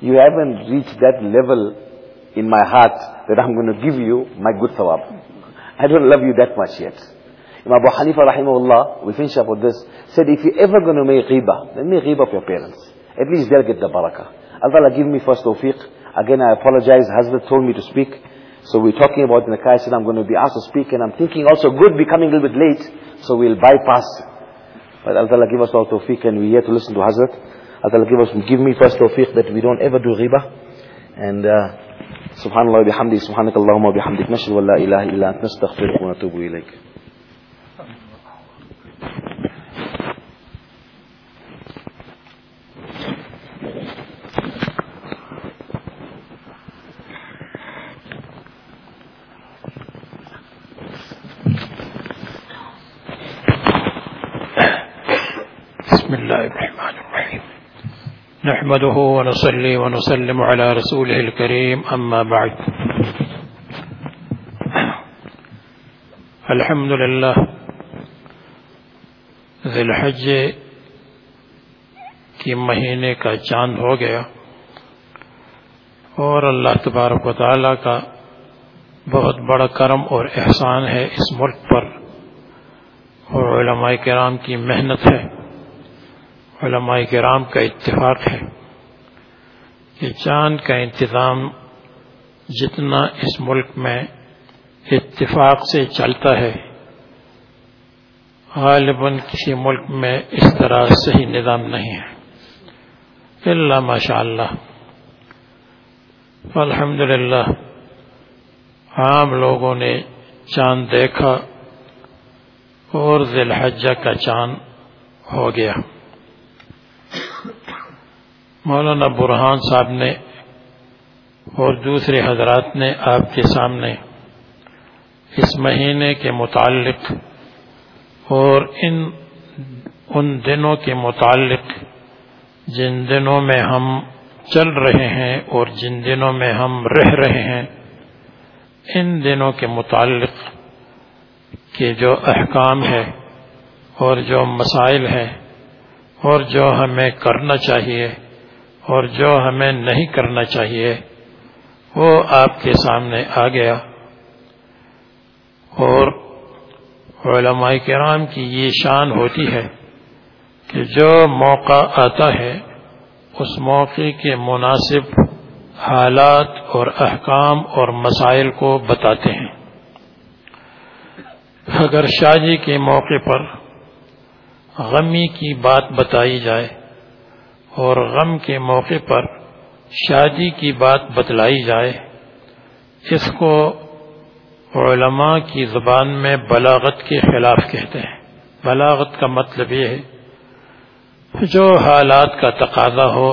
you haven't reached that level in my heart that I'm going to give you my good thawab. I don't love you that much yet. Imam Abu Hanifa rahimahullah, we finish up with this, said if you're ever going to make ghiba, then make ghiba of your parents. At least they'll get the barakah. Allah give me first tawfiq. Again, I apologize. Hazrat told me to speak. So we're talking about in the Kai I'm going to be asked to speak and I'm thinking also good becoming a little bit late. So we'll bypass. But Allah give us all tawfiq and we're here to listen to Hazrat. Allah give us, give me first tawfiq that we don't ever do riba. And uh, subhanak Allahumma wa bihamdik, nashhadu an la ilaha illa ant nastaghfiruka wa نحمده ونصلي ونسلم على رسوله الكريم، أما بعد. الحمد لله ذی الحج کی مہینے کا چاند ہو گیا اور اللہ تبارک و تعالی کا بہت بڑا کرم اور احسان ہے اس ملک پر اور علماء کرام کی محنت ہے۔ علماء کرام کا اتفاق ہے کہ چاند کا انتظام جتنا اس ملک میں اتفاق سے چلتا ہے، غالباً کسی ملک میں اس طرح صحیح نظام نہیں ہے۔ اللہ ماشاء اللہ الحمد للہ عام لوگوں نے چاند دیکھا اور ذی الحجہ کا چاند ہو گیا۔ مولانا برہان صاحب نے اور دوسرے حضرات نے آپ کے سامنے اس مہینے کے متعلق اور ان ان دنوں کے متعلق جن دنوں میں ہم چل رہے ہیں اور جن دنوں میں ہم رہ رہے ہیں، ان دنوں کے متعلق کہ جو احکام ہے اور جو مسائل ہیں اور جو ہمیں کرنا چاہیے اور جو ہمیں نہیں کرنا چاہیے، وہ آپ کے سامنے آ گیا۔ اور علماء کرام کی یہ شان ہوتی ہے کہ جو موقع آتا ہے، اس موقع کے مناسب حالات اور احکام اور مسائل کو بتاتے ہیں۔ اگر شادی جی کے موقع پر غمی کی بات بتائی جائے اور غم کے موقع پر شادی کی بات بتلائی جائے اس کو علماء کی زبان میں بلاغت کے خلاف کہتے ہیں۔ بلاغت کا مطلب یہ ہے، جو حالات کا تقاضا ہو،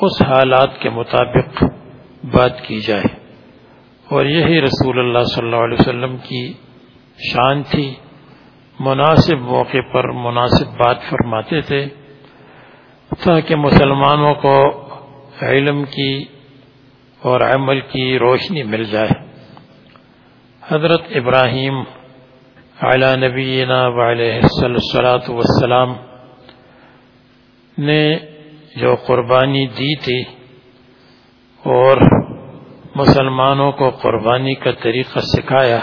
اس حالات کے مطابق بات کی جائے۔ اور یہی رسول اللہ صلی اللہ علیہ وسلم کی شان تھی۔ مناسب موقع پر مناسب بات فرماتے تھے۔ تاکہ مسلمانوں کو علم کی اور عمل کی روشنی مل جائے۔ حضرت ابراہیم علی نبینا علیہ السلاۃ والسلام نے جو قربانی دی تھی اور مسلمانوں کو قربانی کا طریقہ سکھایا،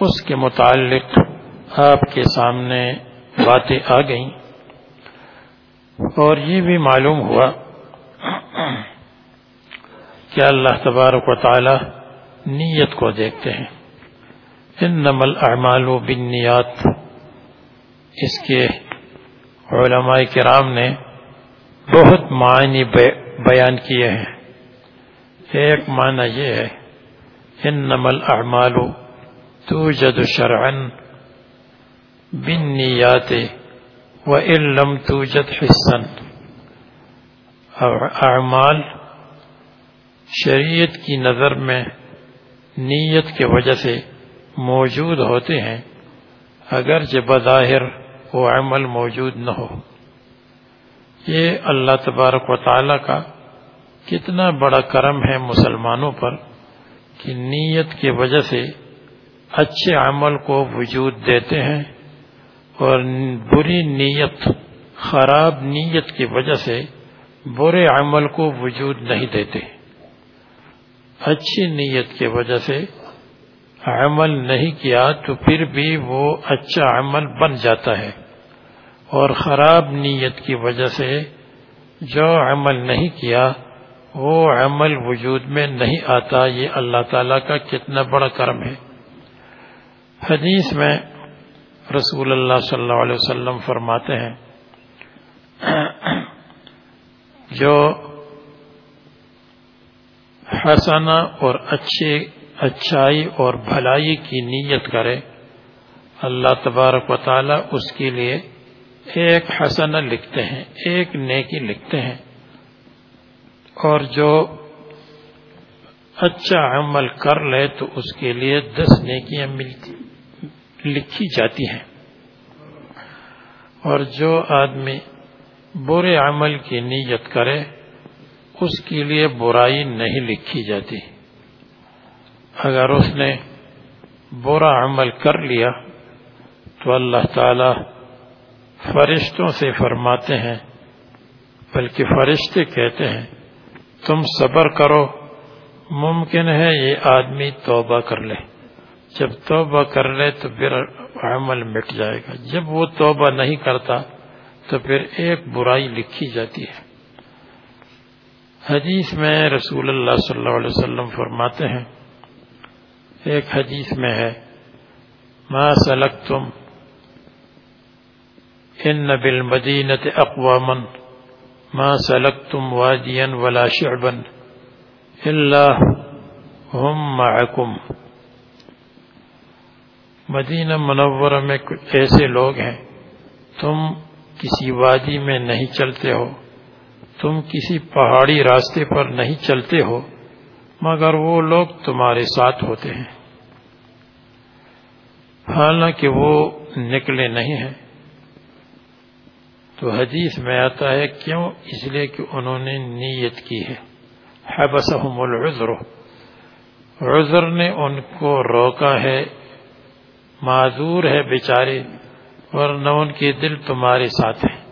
اس کے متعلق آپ کے سامنے باتیں آ گئیں۔ اور یہ بھی معلوم ہوا کہ اللہ تبارک و تعالی نیت کو دیکھتے ہیں۔ ان نمل اعمال و اس کے علماء کرام نے بہت معنی بیان کیے ہیں۔ ایک معنی یہ ہے ان نمل توجد شرعا بالنیات۔ و علم توجد حسن اعمال شریعت کی نظر میں نیت کی وجہ سے موجود ہوتے ہیں، اگرچہ بظاہر وہ عمل موجود نہ ہو۔ یہ اللہ تبارک و تعالی کا کتنا بڑا کرم ہے مسلمانوں پر کہ نیت کی وجہ سے اچھے عمل کو وجود دیتے ہیں۔ اور بری نیت، خراب نیت کی وجہ سے برے عمل کو وجود نہیں دیتے۔ اچھی نیت کی وجہ سے عمل نہیں کیا تو پھر بھی وہ اچھا عمل بن جاتا ہے۔ اور خراب نیت کی وجہ سے جو عمل نہیں کیا، وہ عمل وجود میں نہیں آتا۔ یہ اللہ تعالیٰ کا کتنا بڑا کرم ہے۔ حدیث میں رسول اللہ صلی اللہ علیہ وسلم فرماتے ہیں، جو حسنا اور اچھے، اچھائی اور بھلائی کی نیت کرے، اللہ تبارک و تعالی اس کے لیے ایک حسنہ لکھتے ہیں، ایک نیکی لکھتے ہیں۔ اور جو اچھا عمل کر لے تو اس کے لیے دس نیکیاں ملتی لکھی جاتی ہیں۔ اور جو آدمی برے عمل کی نیت کرے، اس کے لیے برائی نہیں لکھی جاتی۔ اگر اس نے برا عمل کر لیا، تو اللہ تعالی فرشتوں سے فرماتے ہیں، بلکہ فرشتے کہتے ہیں، تم صبر کرو، ممکن ہے یہ آدمی توبہ کر لے۔ جب توبہ کر لے تو پھر عمل مٹ جائے گا۔ جب وہ توبہ نہیں کرتا تو پھر ایک برائی لکھی جاتی ہے۔ حدیث میں رسول اللہ صلی اللہ علیہ وسلم فرماتے ہیں، ایک حدیث میں ہے، ما سلکتم ان بالمدینة اقواما، ما سلکتم وادیا ولا شعبا، الا هم معكم مدینہ منورہ میں کچھ ایسے لوگ ہیں، تم کسی وادی میں نہیں چلتے ہو، تم کسی پہاڑی راستے پر نہیں چلتے ہو، مگر وہ لوگ تمہارے ساتھ ہوتے ہیں۔ حالانکہ وہ نکلے نہیں ہیں۔ تو حدیث میں آتا ہے، کیوں؟ اس لیے کہ انہوں نے نیت کی ہے۔ حبسہم العذر۔ عذر نے ان کو روکا ہے معذور ہے بیچارے، ورنہ ان کے دل تمہارے ساتھ ہیں۔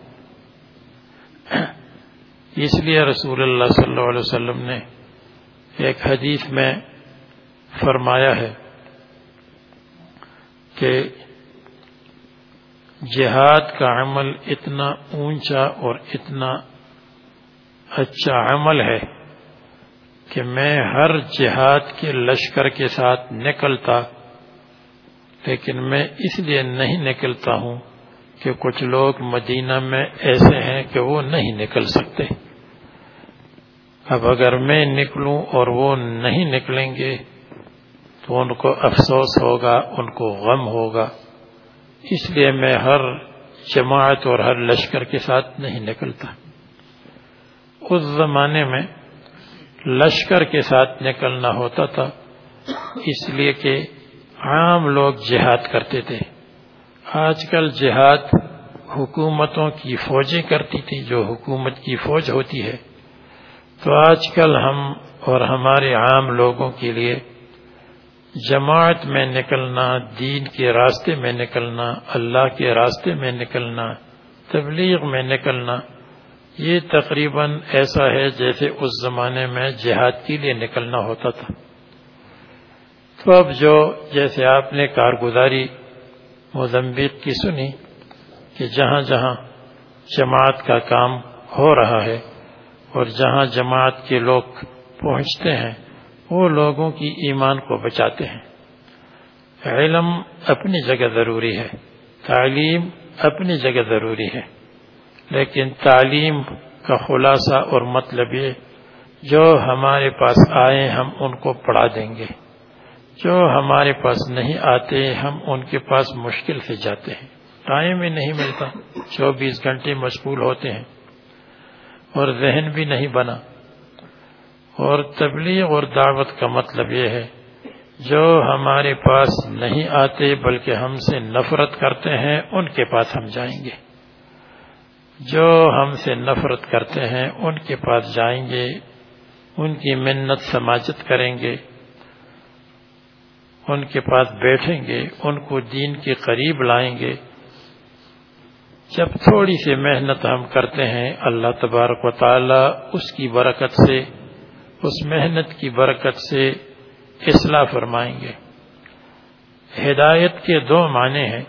اس لیے رسول اللہ صلی اللہ علیہ وسلم نے ایک حدیث میں فرمایا ہے کہ جہاد کا عمل اتنا اونچا اور اتنا اچھا عمل ہے کہ میں ہر جہاد کے لشکر کے ساتھ نکلتا لیکن میں اس لیے نہیں نکلتا ہوں کہ کچھ لوگ مدینہ میں ایسے ہیں کہ وہ نہیں نکل سکتے۔ اب اگر میں نکلوں اور وہ نہیں نکلیں گے تو ان کو افسوس ہوگا، ان کو غم ہوگا۔ اس لیے میں ہر جماعت اور ہر لشکر کے ساتھ نہیں نکلتا۔ اس زمانے میں لشکر کے ساتھ نکلنا ہوتا تھا، اس لیے کہ عام لوگ جہاد کرتے تھے۔ آج کل جہاد حکومتوں کی فوجیں کرتی تھی، جو حکومت کی فوج ہوتی ہے۔ تو آج کل ہم اور ہمارے عام لوگوں کے لیے جماعت میں نکلنا، دین کے راستے میں نکلنا، اللہ کے راستے میں نکلنا، تبلیغ میں نکلنا، یہ تقریباً ایسا ہے جیسے اس زمانے میں جہاد کے لیے نکلنا ہوتا تھا۔ تو اب جو جیسے آپ نے کارگزاری مزمبیق کی سنی کہ جہاں جہاں جماعت کا کام ہو رہا ہے اور جہاں جماعت کے لوگ پہنچتے ہیں، وہ لوگوں کی ایمان کو بچاتے ہیں۔ علم اپنی جگہ ضروری ہے، تعلیم اپنی جگہ ضروری ہے۔ لیکن تعلیم کا خلاصہ اور مطلب یہ، جو ہمارے پاس آئے، ہم ان کو پڑھا دیں گے۔ جو ہمارے پاس نہیں آتے، ہم ان کے پاس مشکل سے جاتے ہیں۔ ٹائم ہی نہیں ملتا، چوبیس گھنٹے مشغول ہوتے ہیں اور ذہن بھی نہیں بنا۔ اور تبلیغ اور دعوت کا مطلب یہ ہے، جو ہمارے پاس نہیں آتے بلکہ ہم سے نفرت کرتے ہیں، ان کے پاس ہم جائیں گے۔ جو ہم سے نفرت کرتے ہیں، ان کے پاس جائیں گے، ان کی منت سماجت کریں گے۔ ان کے پاس بیٹھیں گے، ان کو دین کے قریب لائیں گے۔ جب تھوڑی سی محنت ہم کرتے ہیں، اللہ تبارک و تعالی اس کی برکت سے، اس محنت کی برکت سے اصلاح فرمائیں گے۔ ہدایت کے دو معنی ہیں۔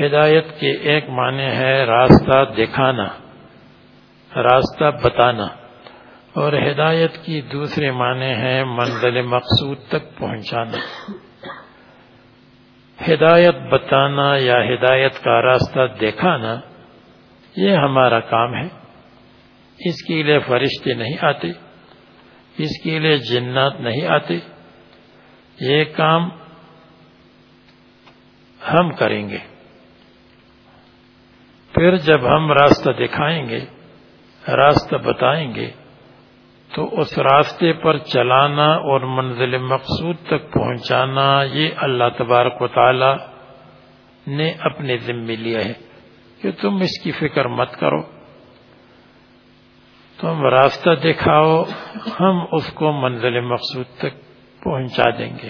ہدایت کے ایک معنی ہے راستہ دکھانا، راستہ بتانا۔ اور ہدایت کی دوسرے معنی ہے منزل مقصود تک پہنچانا۔ ہدایت بتانا یا ہدایت کا راستہ دکھانا، یہ ہمارا کام ہے۔ اس کے لیے فرشتے نہیں آتے، اس کے لیے جنات نہیں آتے۔ یہ کام ہم کریں گے۔ پھر جب ہم راستہ دکھائیں گے، راستہ بتائیں گے تو اس راستے پر چلانا اور منزل مقصود تک پہنچانا، یہ اللہ تبارک و تعالی نے اپنے ذمے لیا ہے کہ تم اس کی فکر مت کرو۔ تم راستہ دکھاؤ، ہم اس کو منزل مقصود تک پہنچا دیں گے۔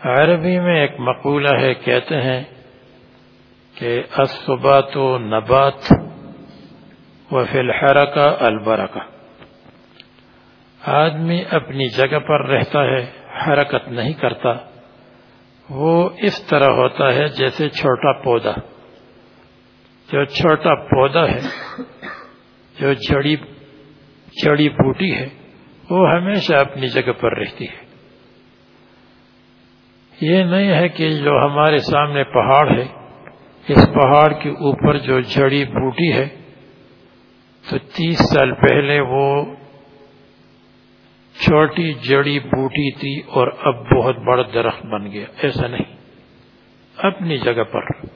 عربی میں ایک مقولہ ہے، کہتے ہیں کہ اسبات و نبات۔ و فی الحرکہ البرکہ آدمی اپنی جگہ پر رہتا ہے، حرکت نہیں کرتا۔ وہ اس طرح ہوتا ہے جیسے چھوٹا پودا۔ جو چھوٹا پودا ہے، جو جڑی جڑی بوٹی ہے، وہ ہمیشہ اپنی جگہ پر رہتی ہے۔ یہ نہیں ہے کہ جو ہمارے سامنے پہاڑ ہے، اس پہاڑ کے اوپر جو جڑی بوٹی ہے تو تیس سال پہلے وہ چھوٹی جڑی بوٹی تھی اور اب بہت بڑا درخت بن گیا، ایسا نہیں۔ اپنی جگہ پر۔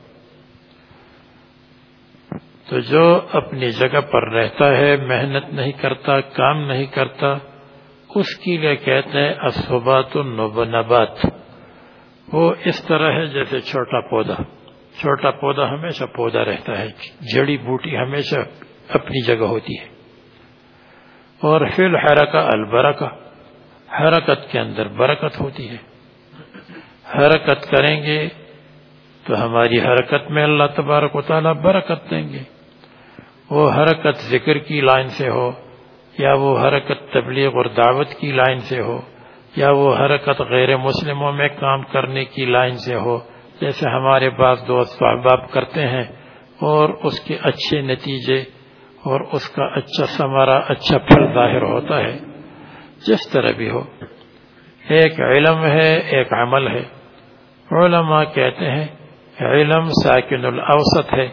تو جو اپنی جگہ پر رہتا ہے، محنت نہیں کرتا، کام نہیں کرتا، اس کے لیے کہتے ہیں اسبات نبات وہ اس طرح ہے جیسے چھوٹا پودا۔ چھوٹا پودا ہمیشہ پودا رہتا ہے، جڑی بوٹی ہمیشہ اپنی جگہ ہوتی ہے۔ اور فی الحرکہ البرکہ، حرکت کے اندر برکت ہوتی ہے۔ حرکت کریں گے تو ہماری حرکت میں اللہ تبارک و تعالیٰ برکت دیں گے۔ وہ حرکت ذکر کی لائن سے ہو، یا وہ حرکت تبلیغ اور دعوت کی لائن سے ہو، یا وہ حرکت غیر مسلموں میں کام کرنے کی لائن سے ہو، جیسے ہمارے بعض دوست احباب کرتے ہیں اور اس کے اچھے نتیجے اور اس کا اچھا سمارا اچھا پھل ظاہر ہوتا ہے۔ جس طرح بھی ہو۔ ایک علم ہے، ایک عمل ہے۔ علماء کہتے ہیں، علم ساکن الاوسط ہے۔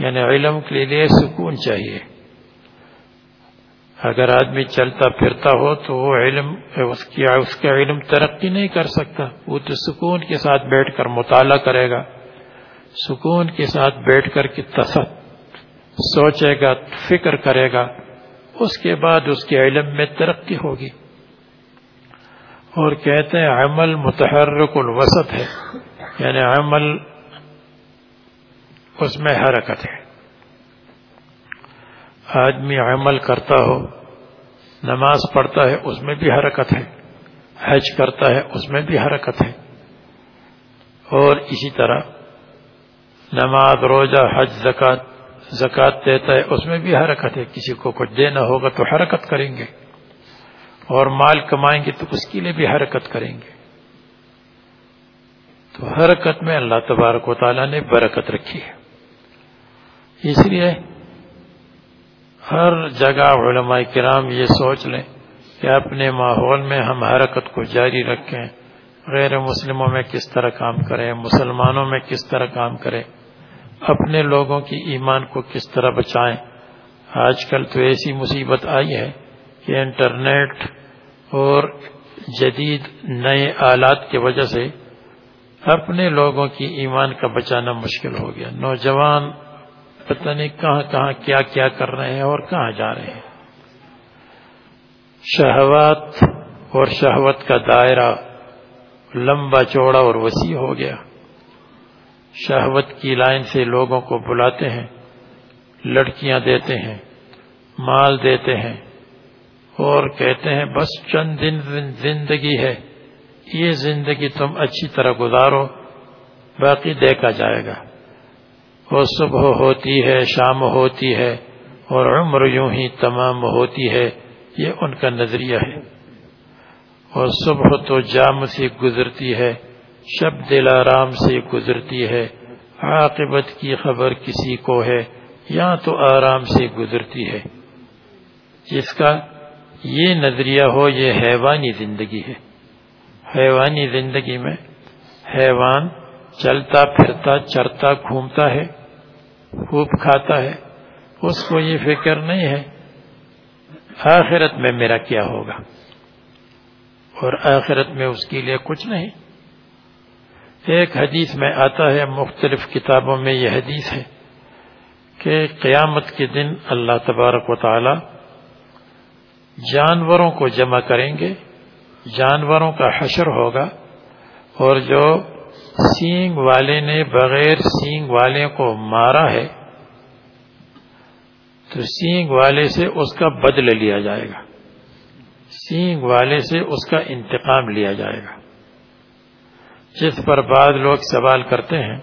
یعنی علم کے لیے سکون چاہیے۔ اگر آدمی چلتا پھرتا ہو تو وہ علم، اس کی، اس کا علم ترقی نہیں کر سکتا۔ وہ تو سکون کے ساتھ بیٹھ کر مطالعہ کرے گا۔ سکون کے ساتھ بیٹھ کر کے تصد سوچے گا، فکر کرے گا، اس کے بعد اس کے علم میں ترقی ہوگی۔ اور کہتے ہیں، عمل متحرک الوسط ہے۔ یعنی عمل اس میں حرکت ہے۔ آدمی عمل کرتا ہو، نماز پڑھتا ہے، اس میں بھی حرکت ہے۔ حج کرتا ہے، اس میں بھی حرکت ہے۔ اور اسی طرح نماز، روزہ، حج زکات زکات دیتا ہے، اس میں بھی حرکت ہے۔ کسی کو کچھ دینا ہوگا تو حرکت کریں گے۔ اور مال کمائیں گے تو اس کے لیے بھی حرکت کریں گے۔ تو حرکت میں اللہ تبارک و تعالیٰ نے برکت رکھی ہے۔ اس لیے ہر جگہ علماء کرام یہ سوچ لیں کہ اپنے ماحول میں ہم حرکت کو جاری رکھیں۔ غیر مسلموں میں کس طرح کام کریں، مسلمانوں میں کس طرح کام کریں۔ اپنے لوگوں کی ایمان کو کس طرح بچائیں۔ آج کل تو ایسی مصیبت آئی ہے کہ انٹرنیٹ اور جدید نئے آلات کی وجہ سے اپنے لوگوں کی ایمان کا بچانا مشکل ہو گیا۔ نوجوان پتہ نہیں کہاں کہاں کیا کیا کر رہے ہیں اور کہاں جا رہے ہیں۔ شہوات اور شہوت کا دائرہ لمبا چوڑا اور وسیع ہو گیا۔ شہوت کی لائن سے لوگوں کو بلاتے ہیں، لڑکیاں دیتے ہیں، مال دیتے ہیں، اور کہتے ہیں، بس چند دن زندگی ہے، یہ زندگی تم اچھی طرح گزارو، باقی دیکھا جائے گا۔ وہ صبح ہوتی ہے، شام ہوتی ہے، اور عمر یوں ہی تمام ہوتی ہے، یہ ان کا نظریہ ہے۔ اور صبح تو جام سے گزرتی ہے شب دل آرام سے گزرتی ہے، عاقبت کی خبر کسی کو ہے، یا تو آرام سے گزرتی ہے۔ جس کا یہ نظریہ ہو، یہ حیوانی زندگی ہے۔ حیوانی زندگی میں حیوان چلتا پھرتا، چرتا، گھومتا ہے، خوب کھاتا ہے۔ اس کو یہ فکر نہیں ہے، آخرت میں میرا کیا ہوگا؟ اور آخرت میں اس کے لیے کچھ نہیں۔ ایک حدیث میں آتا ہے، مختلف کتابوں میں یہ حدیث ہے کہ قیامت کے دن اللہ تبارک و تعالی جانوروں کو جمع کریں گے، جانوروں کا حشر ہوگا اور جو سینگ والے نے بغیر سینگ والے کو مارا ہے، تو سینگ والے سے اس کا بدل لیا جائے گا۔ سینگ والے سے اس کا انتقام لیا جائے گا۔ جس پر بعض لوگ سوال کرتے ہیں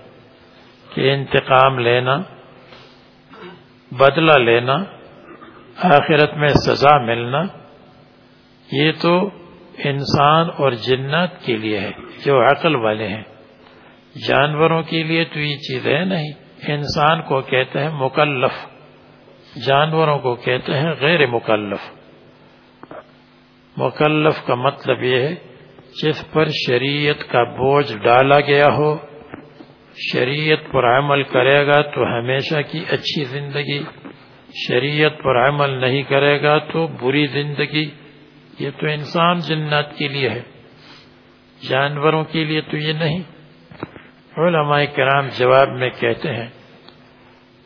کہ انتقام لینا، بدلہ لینا، آخرت میں سزا ملنا، یہ تو انسان اور جنات کے لیے ہے، جو عقل والے ہیں۔ جانوروں کے لیے تو یہ چیز ہے نہیں۔ انسان کو کہتے ہیں مکلف، جانوروں کو کہتے ہیں غیر مکلف۔ مکلف کا مطلب یہ ہے جس پر شریعت کا بوجھ ڈالا گیا ہو، شریعت پر عمل کرے گا تو ہمیشہ کی اچھی زندگی، شریعت پر عمل نہیں کرے گا تو بری زندگی۔ یہ تو انسان جنات کے لیے ہے، جانوروں کے لیے تو یہ نہیں۔ علماء کرام جواب میں کہتے ہیں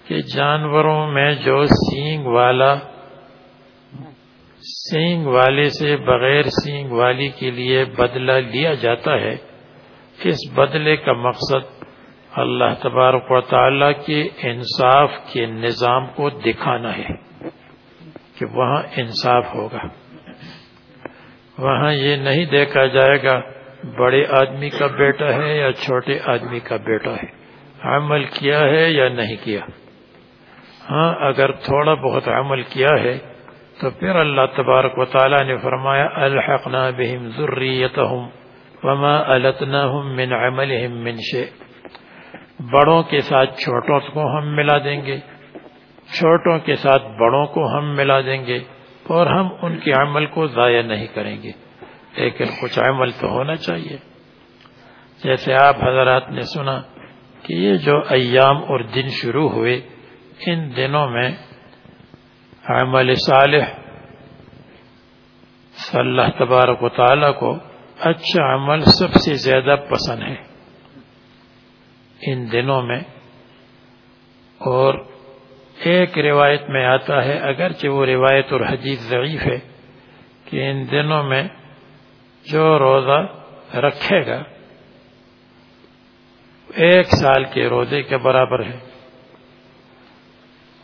کہ جانوروں میں جو سینگ والا سینگ والے سے بغیر سینگ والی کے لیے بدلہ لیا جاتا ہے، اس بدلے کا مقصد اللہ تبارک و تعالی کے انصاف کے نظام کو دکھانا ہے کہ وہاں انصاف ہوگا۔ وہاں یہ نہیں دیکھا جائے گا بڑے آدمی کا بیٹا ہے یا چھوٹے آدمی کا بیٹا ہے، عمل کیا ہے یا نہیں کیا۔ ہاں اگر تھوڑا بہت عمل کیا ہے تو پھر اللہ تبارک و تعالی نے فرمایا، الحقنا بهم ذریتهم وما التناهم من عملهم من شيء بڑوں کے ساتھ چھوٹوں کو ہم ملا دیں گے، چھوٹوں کے ساتھ بڑوں کو ہم ملا دیں گے اور ہم ان کے عمل کو ضائع نہیں کریں گے۔ لیکن کچھ عمل تو ہونا چاہیے۔ جیسے آپ حضرات نے سنا کہ یہ جو ایام اور دن شروع ہوئے، ان دنوں میں عمل صالح۔ صلی اللہ تبارک و تعالی کو اچھا عمل سب سے زیادہ پسند ہے۔ ان دنوں میں اور ایک روایت میں آتا ہے، اگرچہ وہ روایت اور حدیث ضعیف ہے، کہ ان دنوں میں جو روزہ رکھے گا، ایک سال کے روزے کے برابر ہے۔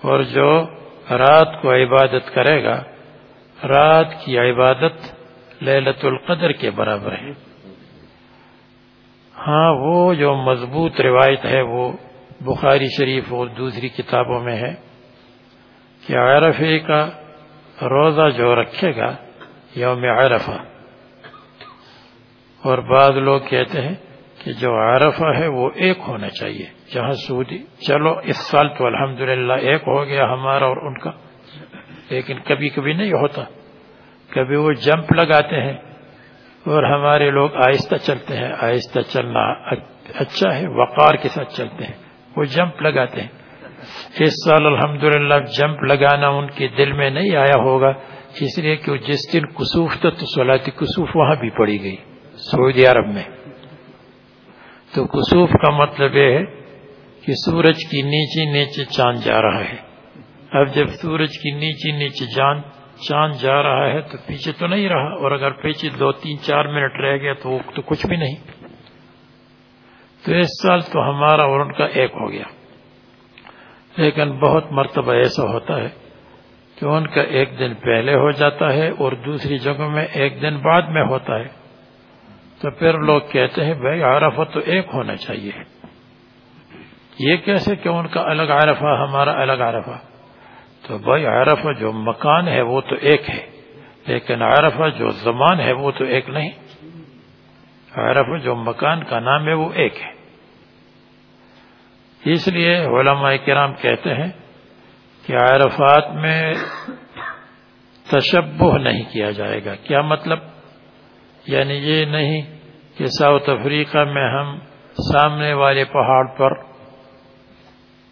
اور جو رات کو عبادت کرے گا، رات کی عبادت للت القدر کے برابر ہے۔ ہاں وہ جو مضبوط روایت ہے، وہ بخاری شریف اور دوسری کتابوں میں ہے کہ عرفے کا روزہ جو رکھے گا، یوم عرفہ۔ اور بعض لوگ کہتے ہیں کہ جو عرفہ ہے، وہ ایک ہونا چاہیے۔ جہاں سعودی چلو، اس سال تو الحمدللہ ایک ہو گیا ہمارا اور ان کا۔ لیکن کبھی کبھی نہیں ہوتا۔ کبھی وہ جمپ لگاتے ہیں اور ہمارے لوگ آہستہ چلتے ہیں۔ آہستہ چلنا اچھا ہے، وقار کے ساتھ چلتے ہیں۔ وہ جمپ لگاتے ہیں۔ اس سال الحمدللہ جمپ لگانا ان کے دل میں نہیں آیا ہوگا۔ اس لیے کہ جس دن کسوف تھا تو سلاتی کسوف وہاں بھی پڑی گئی، سعودی عرب میں۔ تو کسوف کا مطلب یہ ہے کہ سورج کی نیچے نیچے چاند جا رہا ہے۔ اب جب سورج کی نیچے نیچے جان چاند جا رہا ہے تو پیچھے تو نہیں رہا، اور اگر پیچھے دو تین چار منٹ رہ گیا تو وہ تو کچھ بھی نہیں۔ تو اس سال تو ہمارا اور ان کا ایک ہو گیا۔ لیکن بہت مرتبہ ایسا ہوتا ہے کہ ان کا ایک دن پہلے ہو جاتا ہے اور دوسری جگہ میں ایک دن بعد میں ہوتا ہے۔ تو پھر لوگ کہتے ہیں، بھائی عرفہ تو ایک ہونا چاہیے۔ یہ کیسے کہ ان کا الگ عرفہ، ہمارا الگ عرفہ۔ تو بھائی عرفہ جو مکان ہے وہ تو ایک ہے، لیکن عرفہ جو زمان ہے وہ تو ایک نہیں۔ عرفہ جو مکان کا نام ہے وہ ایک ہے۔ اس لیے علماء کرام کہتے ہیں کہ عرفات میں تشبہ نہیں کیا جائے گا۔ کیا مطلب؟ یعنی یہ نہیں کہ ساؤتھ افریقہ میں ہم سامنے والے پہاڑ پر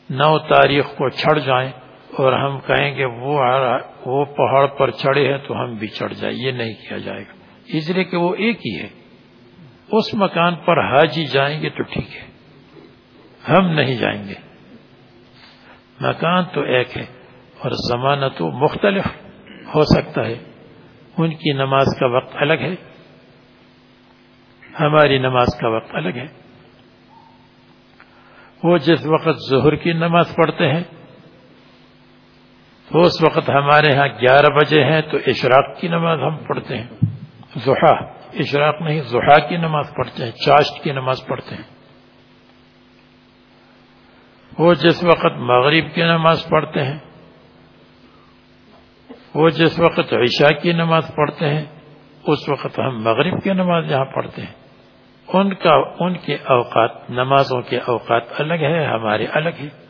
نو تاریخ کو چڑھ جائیں اور ہم کہیں کہ وہ وہ پہاڑ پر چڑھے ہیں تو ہم بھی چڑھ جائیں، یہ نہیں کیا جائے گا۔ اس لیے کہ وہ ایک ہی ہے۔ اس مکان پر حاجی جائیں گے تو ٹھیک ہے۔ ہم نہیں جائیں گے۔ مکان تو ایک ہے اور زمانہ تو مختلف ہو سکتا ہے۔ ان کی نماز کا وقت الگ ہے۔ ہماری نماز کا وقت الگ ہے۔ وہ جس وقت ظہر کی نماز پڑھتے ہیں، تو اس وقت ہمارے ہاں گیارہ بجے ہیں تو اشراق کی نماز ہم پڑھتے ہیں۔ زحا اشراق نہیں زحا کی نماز پڑھتے ہیں، چاشت کی نماز پڑھتے ہیں۔ وہ جس وقت مغرب کی نماز پڑھتے ہیں، وہ جس وقت عشاء کی نماز پڑھتے ہیں، اس وقت ہم مغرب کی نماز یہاں پڑھتے ہیں۔ ان کا، ان کے اوقات، نمازوں کے اوقات الگ ہے ہمارے الگ ہے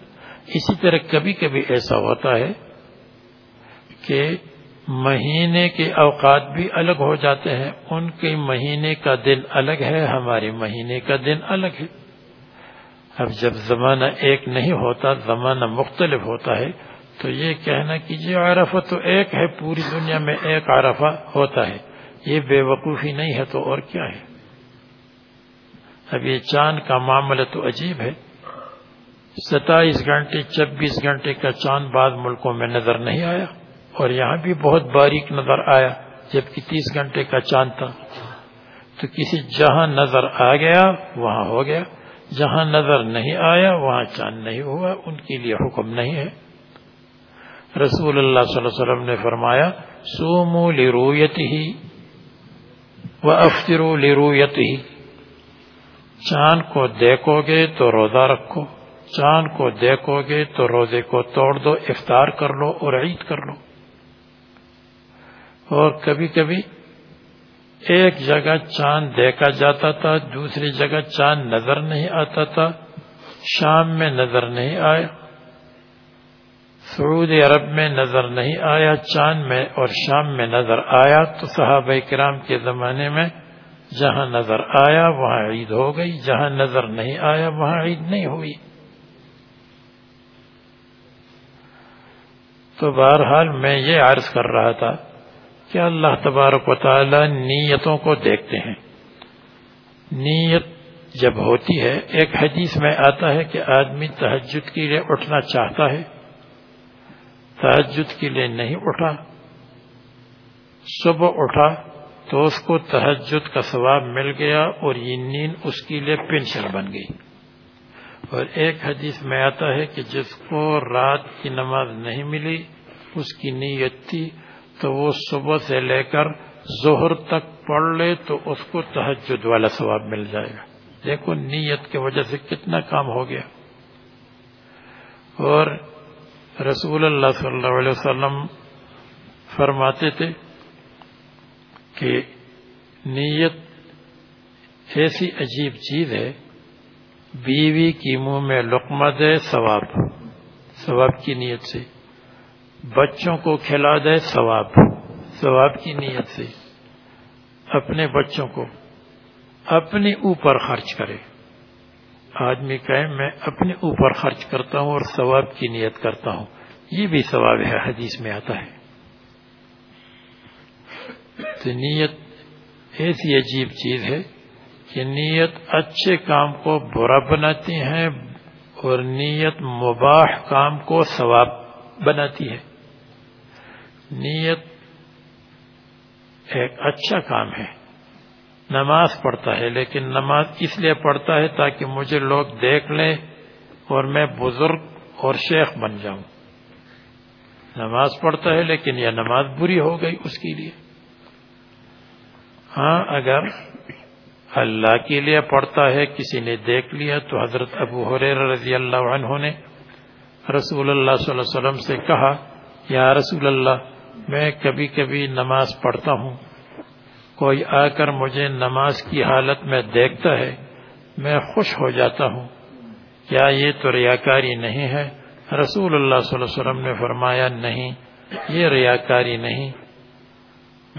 اسی طرح کبھی کبھی ایسا ہوتا ہے کہ مہینے کے اوقات بھی الگ ہو جاتے ہیں۔ ان کے مہینے کا دن الگ ہے، ہمارے مہینے کا دن الگ ہے۔ اب جب زمانہ ایک نہیں ہوتا، زمانہ مختلف ہوتا ہے، تو یہ کہنا کہ یہ عرفہ تو ایک ہے، پوری دنیا میں ایک عرفہ ہوتا ہے۔ یہ بے وقوفی نہیں ہے تو اور کیا ہے؟ اب یہ چاند کا معاملہ تو عجیب ہے۔ ستائیس گھنٹے چبیس گھنٹے کا چاند بعض ملکوں میں نظر نہیں آیا اور یہاں بھی بہت باریک نظر آیا، جبکہ تیس گھنٹے کا چاند تھا۔ تو کسی جہاں نظر آ گیا، وہاں ہو گیا۔ جہاں نظر نہیں آیا، وہاں چاند نہیں ہوا۔ ان کے لیے حکم نہیں ہے۔ رسول اللہ صلی اللہ علیہ وسلم نے فرمایا سومو لرویت ہی وہ افطر لرویت ہی چاند کو دیکھو گے تو روزہ رکھو، چاند کو دیکھو گے تو روزے کو توڑ دو، افطار کر لو اور عید کر لو۔ اور کبھی کبھی ایک جگہ چاند دیکھا جاتا تھا، دوسری جگہ چاند نظر نہیں آتا تھا۔ شام میں نظر نہیں آیا، سعودی عرب میں نظر نہیں آیا، چاند میں اور شام میں نظر آیا۔ تو صحابہ کرام کے زمانے میں جہاں نظر آیا وہاں عید ہو گئی، جہاں نظر نہیں آیا وہاں عید نہیں ہوئی۔ تو بہرحال میں یہ عرض کر رہا تھا کہ اللہ تبارک و تعالی نیتوں کو دیکھتے ہیں۔ نیت جب ہوتی ہے، ایک حدیث میں آتا ہے کہ آدمی تحجد کے لیے اٹھنا چاہتا ہے تحجد کے لیے نہیں اٹھا، صبح اٹھا تو اس کو تحجد کا ثواب مل گیا اور یہ نیند اس کے لیے پینشن بن گئی۔ اور ایک حدیث میں آتا ہے کہ جس کو رات کی نماز نہیں ملی، اس کی نیت تھی، تو وہ صبح سے لے کر ظہر تک پڑھ لے تو اس کو تحجد والا ثواب مل جائے گا۔ دیکھو نیت کی وجہ سے کتنا کام ہو گیا۔ اور رسول اللہ صلی اللہ علیہ وسلم فرماتے تھے کہ نیت ایسی عجیب چیز ہے، بیوی کی منہ میں لقمہ دے، ثواب ثواب کی نیت سے۔ بچوں کو کھلا دے، ثواب ثواب کی نیت سے۔ اپنے بچوں کو اپنے اوپر خرچ کرے۔ آدمی کہے، میں اپنے اوپر خرچ کرتا ہوں اور ثواب کی نیت کرتا ہوں۔ یہ بھی ثواب ہے، حدیث میں آتا ہے۔ تو نیت ایسی عجیب چیز ہے کہ نیت اچھے کام کو برا بناتی ہے اور نیت مباح کام کو ثواب بناتی ہے۔ نیت ایک اچھا کام ہے۔ نماز پڑھتا ہے، لیکن نماز اس لیے پڑھتا ہے تاکہ مجھے لوگ دیکھ لیں اور میں بزرگ اور شیخ بن جاؤں۔ نماز پڑھتا ہے، لیکن یہ نماز بری ہو گئی اس کے لیے۔ ہاں اگر اللہ کے لیے پڑھتا ہے، کسی نے دیکھ لیا تو حضرت ابو حریر رضی اللہ عنہ نے رسول اللہ صلی اللہ علیہ وسلم سے کہا، یا رسول اللہ، میں کبھی کبھی نماز پڑھتا ہوں۔ کوئی آ کر مجھے نماز کی حالت میں دیکھتا ہے، میں خوش ہو جاتا ہوں۔ کیا یہ تو ریاکاری نہیں ہے؟ رسول اللہ صلی اللہ علیہ وسلم نے فرمایا، نہیں، یہ ریاکاری نہیں۔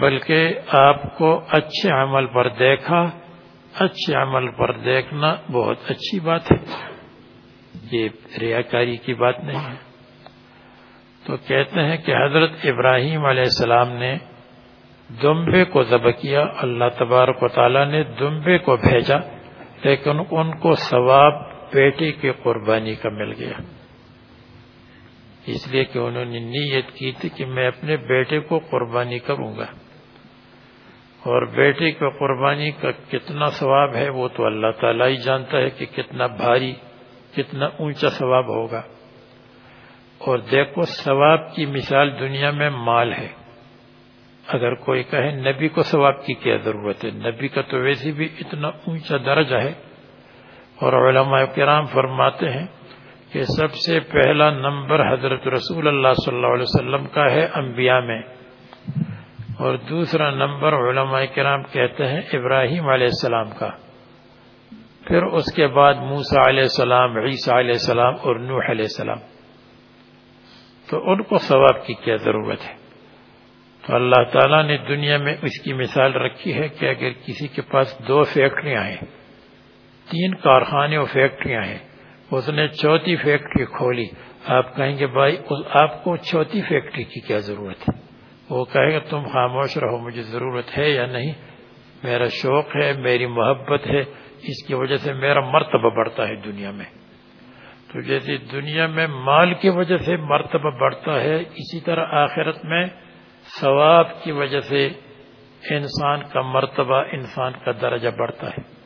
بلکہ آپ کو اچھے عمل پر دیکھا، اچھے عمل پر دیکھنا بہت اچھی بات ہے۔ یہ ریاکاری کی بات نہیں ہے۔ تو کہتے ہیں کہ حضرت ابراہیم علیہ السلام نے دمبے کو ذبح کیا، اللہ تبارک و تعالیٰ نے دمبے کو بھیجا، لیکن ان کو ثواب بیٹی کی قربانی کا مل گیا۔ اس لیے کہ انہوں نے نیت کی تھی کہ میں اپنے بیٹے کو قربانی کروں گا۔ اور بیٹے کو قربانی کا کتنا ثواب ہے وہ تو اللہ تعالیٰ ہی جانتا ہے کہ کتنا بھاری، کتنا اونچا ثواب ہوگا۔ اور دیکھو، ثواب کی مثال دنیا میں مال ہے۔ اگر کوئی کہے، نبی کو ثواب کی کیا ضرورت ہے؟ نبی کا تو ویسے بھی اتنا اونچا درجہ ہے۔ اور علماء کرام فرماتے ہیں کہ سب سے پہلا نمبر حضرت رسول اللہ صلی اللہ علیہ وسلم کا ہے انبیاء میں۔ اور دوسرا نمبر علماء کرام کہتے ہیں ابراہیم علیہ السلام کا۔ پھر اس کے بعد موسا علیہ السلام، عیسیٰ علیہ السلام اور نوح علیہ السلام۔ تو ان کو ثواب کی کیا ضرورت ہے؟ تو اللہ تعالیٰ نے دنیا میں اس کی مثال رکھی ہے کہ اگر کسی کے پاس دو فیکٹریاں ہیں، تین کارخانے اور فیکٹریاں ہیں، اس نے چوتھی فیکٹری کھولی، آپ کہیں گے بھائی آپ کو چوتھی فیکٹری کی کیا ضرورت ہے؟ وہ کہے گا، تم خاموش رہو، مجھے ضرورت ہے یا نہیں؟ میرا شوق ہے، میری محبت ہے، اس کی وجہ سے میرا مرتبہ بڑھتا ہے دنیا میں. تو جیسے دنیا میں مال کی وجہ سے مرتبہ بڑھتا ہے، اسی طرح آخرت میں ثواب کی وجہ سے انسان کا مرتبہ، انسان کا درجہ بڑھتا ہے۔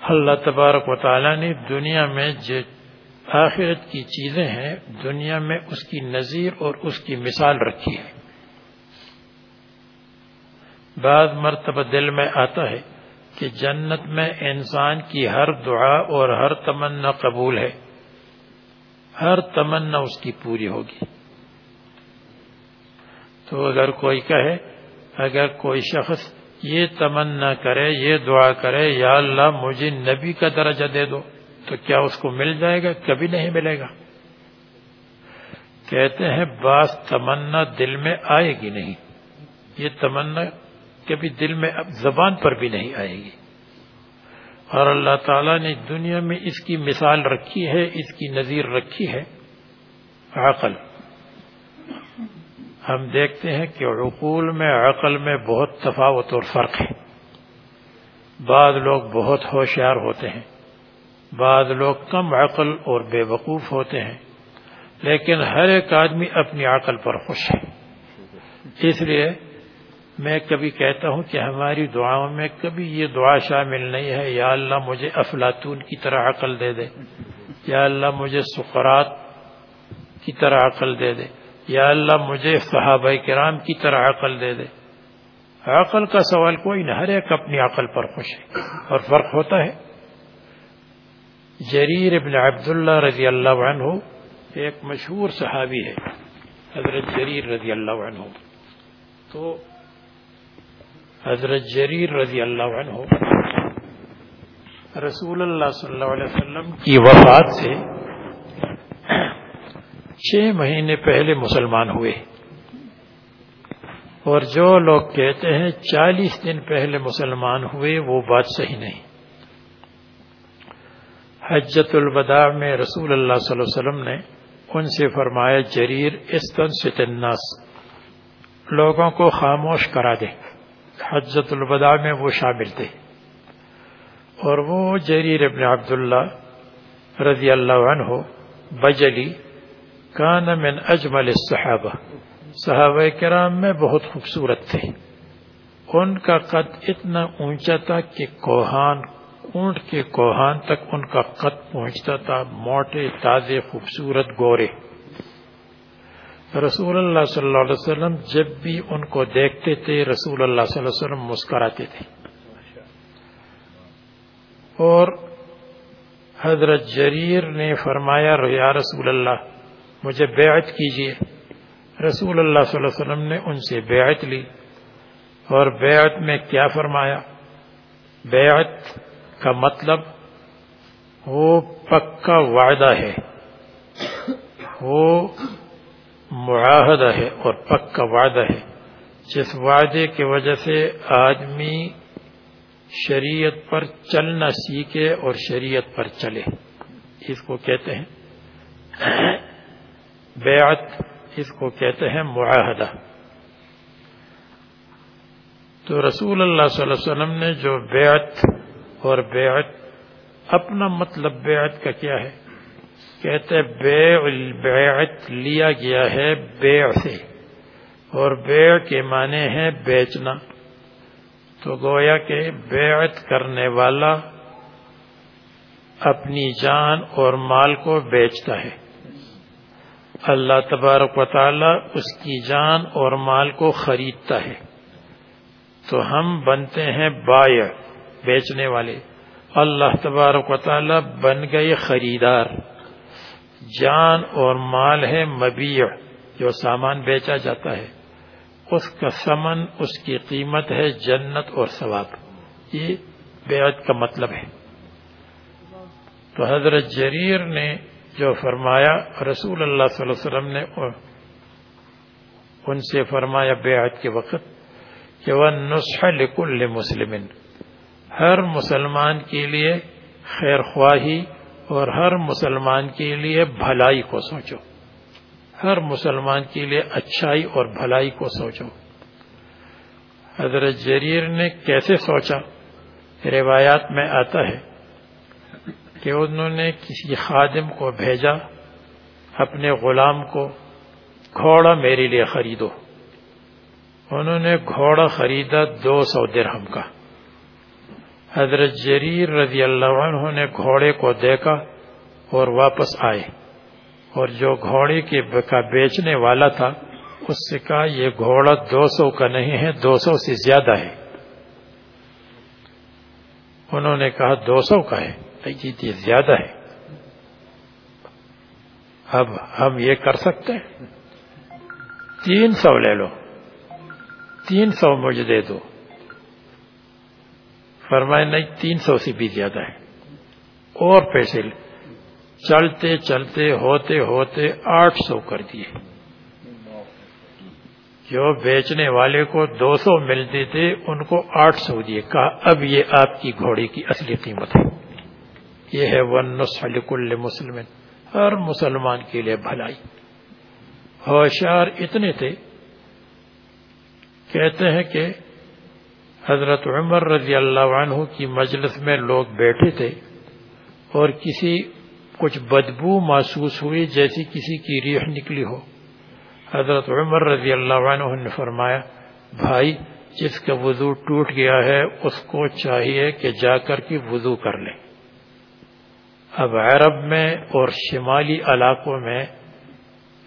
اللہ تبارک و تعالی نے دنیا میں آخرت کی چیزیں ہیں، دنیا میں اس کی نظیر اور اس کی مثال رکھی ہے۔ بعض مرتبہ دل میں آتا ہے کہ جنت میں انسان کی ہر دعا اور ہر تمنا قبول ہے۔ ہر تمنا اس کی پوری ہوگی۔ تو اگر کوئی کہے، اگر کوئی شخص یہ تمنا کرے، یہ دعا کرے، یا اللہ مجھے نبی کا درجہ دے دو۔ تو کیا اس کو مل جائے گا؟ کبھی نہیں ملے گا۔ کہتے ہیں، بعض تمنا دل میں آئے گی نہیں۔ یہ تمنا کبھی دل میں اب زبان پر بھی نہیں آئے گی۔ اور اللہ تعالیٰ نے دنیا میں اس کی مثال رکھی ہے، اس کی نظیر رکھی ہے۔ عقل۔ ہم دیکھتے ہیں کہ عقول میں، عقل میں بہت تفاوت اور فرق ہے۔ بعض لوگ بہت ہوشیار ہوتے ہیں۔ بعض لوگ کم عقل اور بے وقوف ہوتے ہیں، لیکن ہر ایک آدمی اپنی عقل پر خوش ہے۔ اس لیے میں کبھی کہتا ہوں کہ ہماری دعاؤں میں کبھی یہ دعا شامل نہیں ہے، یا اللہ مجھے افلاطون کی طرح عقل دے دے، یا اللہ مجھے سقرات کی طرح عقل دے دے، یا اللہ مجھے صحابہ کرام کی طرح عقل دے دے۔ عقل کا سوال کوئی نہ، ہر ایک اپنی عقل پر خوش ہے اور فرق ہوتا ہے۔ جریر ابن عبداللہ رضی اللہ عنہ ایک مشہور صحابی ہے، حضرت جریر رضی اللہ عنہ۔ تو حضرت جریر رضی اللہ عنہ رسول اللہ صلی اللہ علیہ وسلم کی وفات سے چھ مہینے پہلے مسلمان ہوئے۔ اور جو لوگ کہتے ہیں چالیس دن پہلے مسلمان ہوئے، وہ بات صحیح نہیں۔ حجت الوداع میں رسول اللہ صلی اللہ علیہ وسلم نے ان سے فرمایا، جریر استن ستناس لوگوں کو خاموش کرا دے۔ حجت الوداع میں وہ شامل تھے۔ اور وہ جریر ابن عبداللہ رضی اللہ عنہ بجلی کان من اجمل الصحابہ۔ صحابہ کرام میں بہت خوبصورت تھے۔ ان کا قد اتنا اونچا تھا کہ کوہان اونٹ کے کوہان تک ان کا قد پہنچتا تھا، موٹے، تازے، خوبصورت گورے۔ رسول اللہ صلی اللہ علیہ وسلم جب بھی ان کو دیکھتے تھے، رسول اللہ صلی اللہ علیہ وسلم مسکراتے تھے۔ اور حضرت جریر نے فرمایا، یا رسول اللہ، مجھے بیعت کیجیے۔ رسول اللہ صلی اللہ علیہ وسلم نے ان سے بیعت لی اور بیعت میں کیا فرمایا؟ بیعت کا مطلب وہ پکا وعدہ ہے۔ وہ معاہدہ ہے اور پکا وعدہ ہے۔ جس وعدے کی وجہ سے آدمی شریعت پر چلنا سیکھے اور شریعت پر چلے۔ اس کو کہتے ہیں بیعت، اس کو کہتے ہیں معاہدہ۔ تو رسول اللہ صلی اللہ علیہ وسلم نے جو بیعت اور بیعت، اپنا مطلب بیعت کا کیا ہے؟ کہتے بیع البیعت لیا گیا ہے بیع سے، اور بیع کے معنی ہے بیچنا۔ تو گویا کہ بیعت کرنے والا اپنی جان اور مال کو بیچتا ہے۔ اللہ تبارک و تعالی اس کی جان اور مال کو خریدتا ہے۔ تو ہم بنتے ہیں بائع۔ بیچنے والے۔ اللہ تبارک و تعالی بن گئے خریدار۔ جان اور مال ہے مبیع، جو سامان بیچا جاتا ہے۔ اس کا سمن، اس کی قیمت ہے جنت اور ثواب۔ یہ بیعت کا مطلب ہے۔ تو حضرت جریر نے جو فرمایا، رسول اللہ صلی اللہ علیہ وسلم نے ان سے فرمایا بیعت کے وقت، کہ وہ نسخ لکل مسلم۔ ہر مسلمان کے لیے خیر خواہی اور ہر مسلمان کے لیے بھلائی کو سوچو۔ ہر مسلمان کے لیے اچھائی اور بھلائی کو سوچو۔ حضرت جریر نے کیسے سوچا؟ روایات میں آتا ہے کہ انہوں نے کسی خادم کو بھیجا، اپنے غلام کو، گھوڑا میرے لیے خریدو۔ انہوں نے گھوڑا خریدا دو سو درہم کا۔ حضرت جریر رضی اللہ عنہ نے گھوڑے کو دیکھا اور واپس آئے اور جو گھوڑے کے کا بیچنے والا تھا، اس سے کہا، یہ گھوڑا دو سو کا نہیں ہے، دو سو سے زیادہ ہے۔ انہوں نے کہا، دو سو کا ہے جی یہ زیادہ ہے۔ اب ہم یہ کر سکتے ہیں۔ تین سو لے لو۔ تین سو مجھے دے دو۔ فرمائے نہیں، تین سو سے بھی زیادہ ہے۔ اور پیسے چلتے چلتے، ہوتے ہوتے آٹھ سو کر دیے۔ جو بیچنے والے کو دو سو ملتے تھے ان کو آٹھ سو دیے۔ کہا، اب یہ آپ کی گھوڑے کی اصلی قیمت ہے۔ یہ ہے ون کل مسلم۔ ہر مسلمان کے لیے بھلائی۔ ہوشیار اتنے تھے۔ کہتے ہیں کہ حضرت عمر رضی اللہ عنہ کی مجلس میں لوگ بیٹھے تھے اور کسی کچھ بدبو محسوس ہوئی جیسی کسی کی ریح نکلی ہو۔ حضرت عمر رضی اللہ عنہ نے فرمایا، بھائی، جس کا وضو ٹوٹ گیا ہے، اس کو چاہیے کہ جا کر کے وضو کر لے۔ اب عرب میں اور شمالی علاقوں میں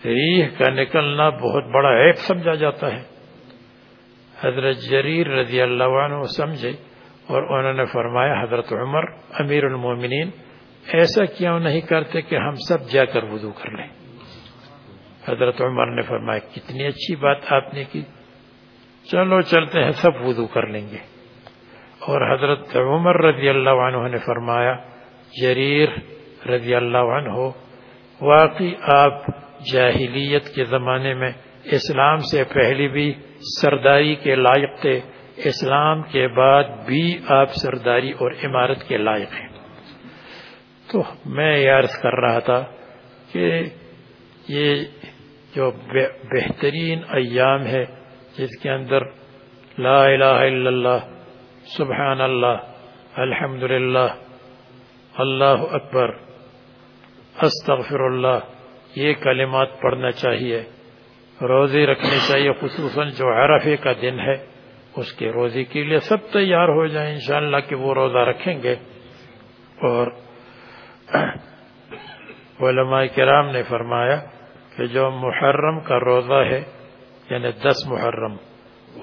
ریح کا نکلنا بہت بڑا عیب سمجھا جاتا ہے۔ حضرت جریر رضی اللہ عنہ سمجھے اور انہوں نے فرمایا، حضرت عمر، امیر المومنین، ایسا کیوں نہیں کرتے کہ ہم سب جا کر وضو کر لیں؟ حضرت عمر نے فرمایا، کتنی اچھی بات آپ نے کی۔ چلو چلتے ہیں، سب وضو کر لیں گے۔ اور حضرت عمر رضی اللہ عنہ نے فرمایا، جریر رضی اللہ عنہ، واقعی آپ جاہلیت کے زمانے میں اسلام سے پہلے بھی سرداری کے لائق تھے۔ اسلام کے بعد بھی آپ سرداری اور عمارت کے لائق ہیں۔ تو میں یہ عرض کر رہا تھا کہ یہ جو بہترین ایام ہے، جس کے اندر لا الہ الا اللہ، سبحان اللہ الحمد للہ اللہ اکبر، استغفر اللہ، یہ کلمات پڑھنا چاہیے۔ روزے رکھنی چاہیے، خصوصاً جو عرفے کا دن ہے، اس کے روزے کے لیے سب تیار ہو جائیں، انشاءاللہ کہ وہ روزہ رکھیں گے۔ اور علماء کرام نے فرمایا کہ جو محرم کا روزہ ہے یعنی دس محرم،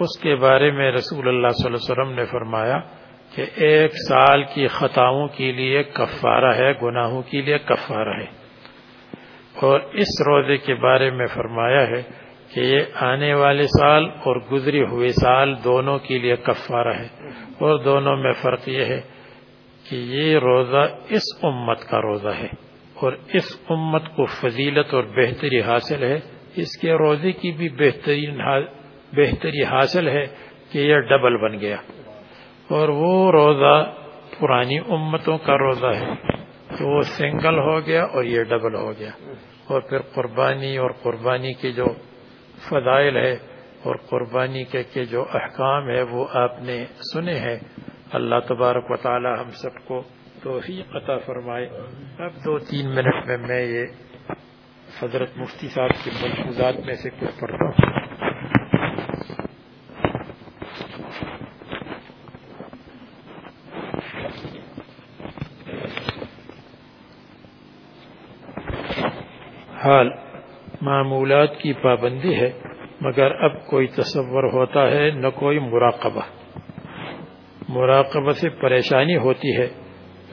اس کے بارے میں رسول اللہ صلی اللہ علیہ وسلم نے فرمایا کہ ایک سال کی خطاؤں کے لیے کفارہ ہے، گناہوں کے لیے کفارہ ہے۔ اور اس روزے کے بارے میں فرمایا ہے کہ یہ آنے والے سال اور گزری ہوئے سال دونوں کے لیے کفارہ ہے اور دونوں میں فرق یہ ہے کہ یہ روزہ اس امت کا روزہ ہے اور اس امت کو فضیلت اور بہتری حاصل ہے اس کے روزے کی بھی بہترین بہتری حاصل ہے کہ یہ ڈبل بن گیا اور وہ روزہ پرانی امتوں کا روزہ ہے کہ وہ سنگل ہو گیا اور یہ ڈبل ہو گیا اور پھر قربانی اور قربانی کی جو فضائل ہے اور قربانی کے کے جو احکام ہے وہ آپ نے سنے ہیں۔ اللہ تبارک و تعالی ہم سب کو توفیق عطا فرمائے۔ اب دو تین منٹ میں میں یہ حضرت مفتی صاحب کے ملفوظات میں سے کچھ پڑھتا ہوں۔ حال معمولات کی پابندی ہے، مگر اب کوئی تصور ہوتا ہے، نہ کوئی مراقبہ۔ مراقبہ سے پریشانی ہوتی ہے،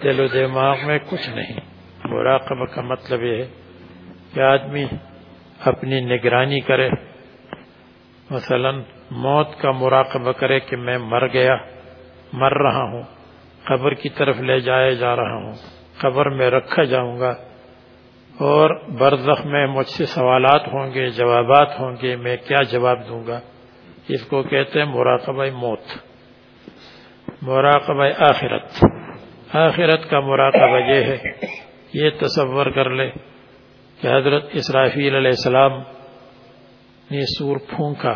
دل و دماغ میں کچھ نہیں۔ مراقبہ کا مطلب یہ ہے کہ آدمی اپنی نگرانی کرے۔ مثلا موت کا مراقبہ کرے کہ میں مر گیا، مر رہا ہوں، قبر کی طرف لے جائے جا رہا ہوں، قبر میں رکھا جاؤں گا۔ اور برزخ میں مجھ سے سوالات ہوں گے، جوابات ہوں گے، میں کیا جواب دوں گا؟ اس کو کہتے ہیں مراقبہ موت، مراقبہ آخرت۔ آخرت کا مراقبہ یہ ہے، یہ تصور کر لے کہ حضرت اسرافیل علیہ السلام نے سور پھونکا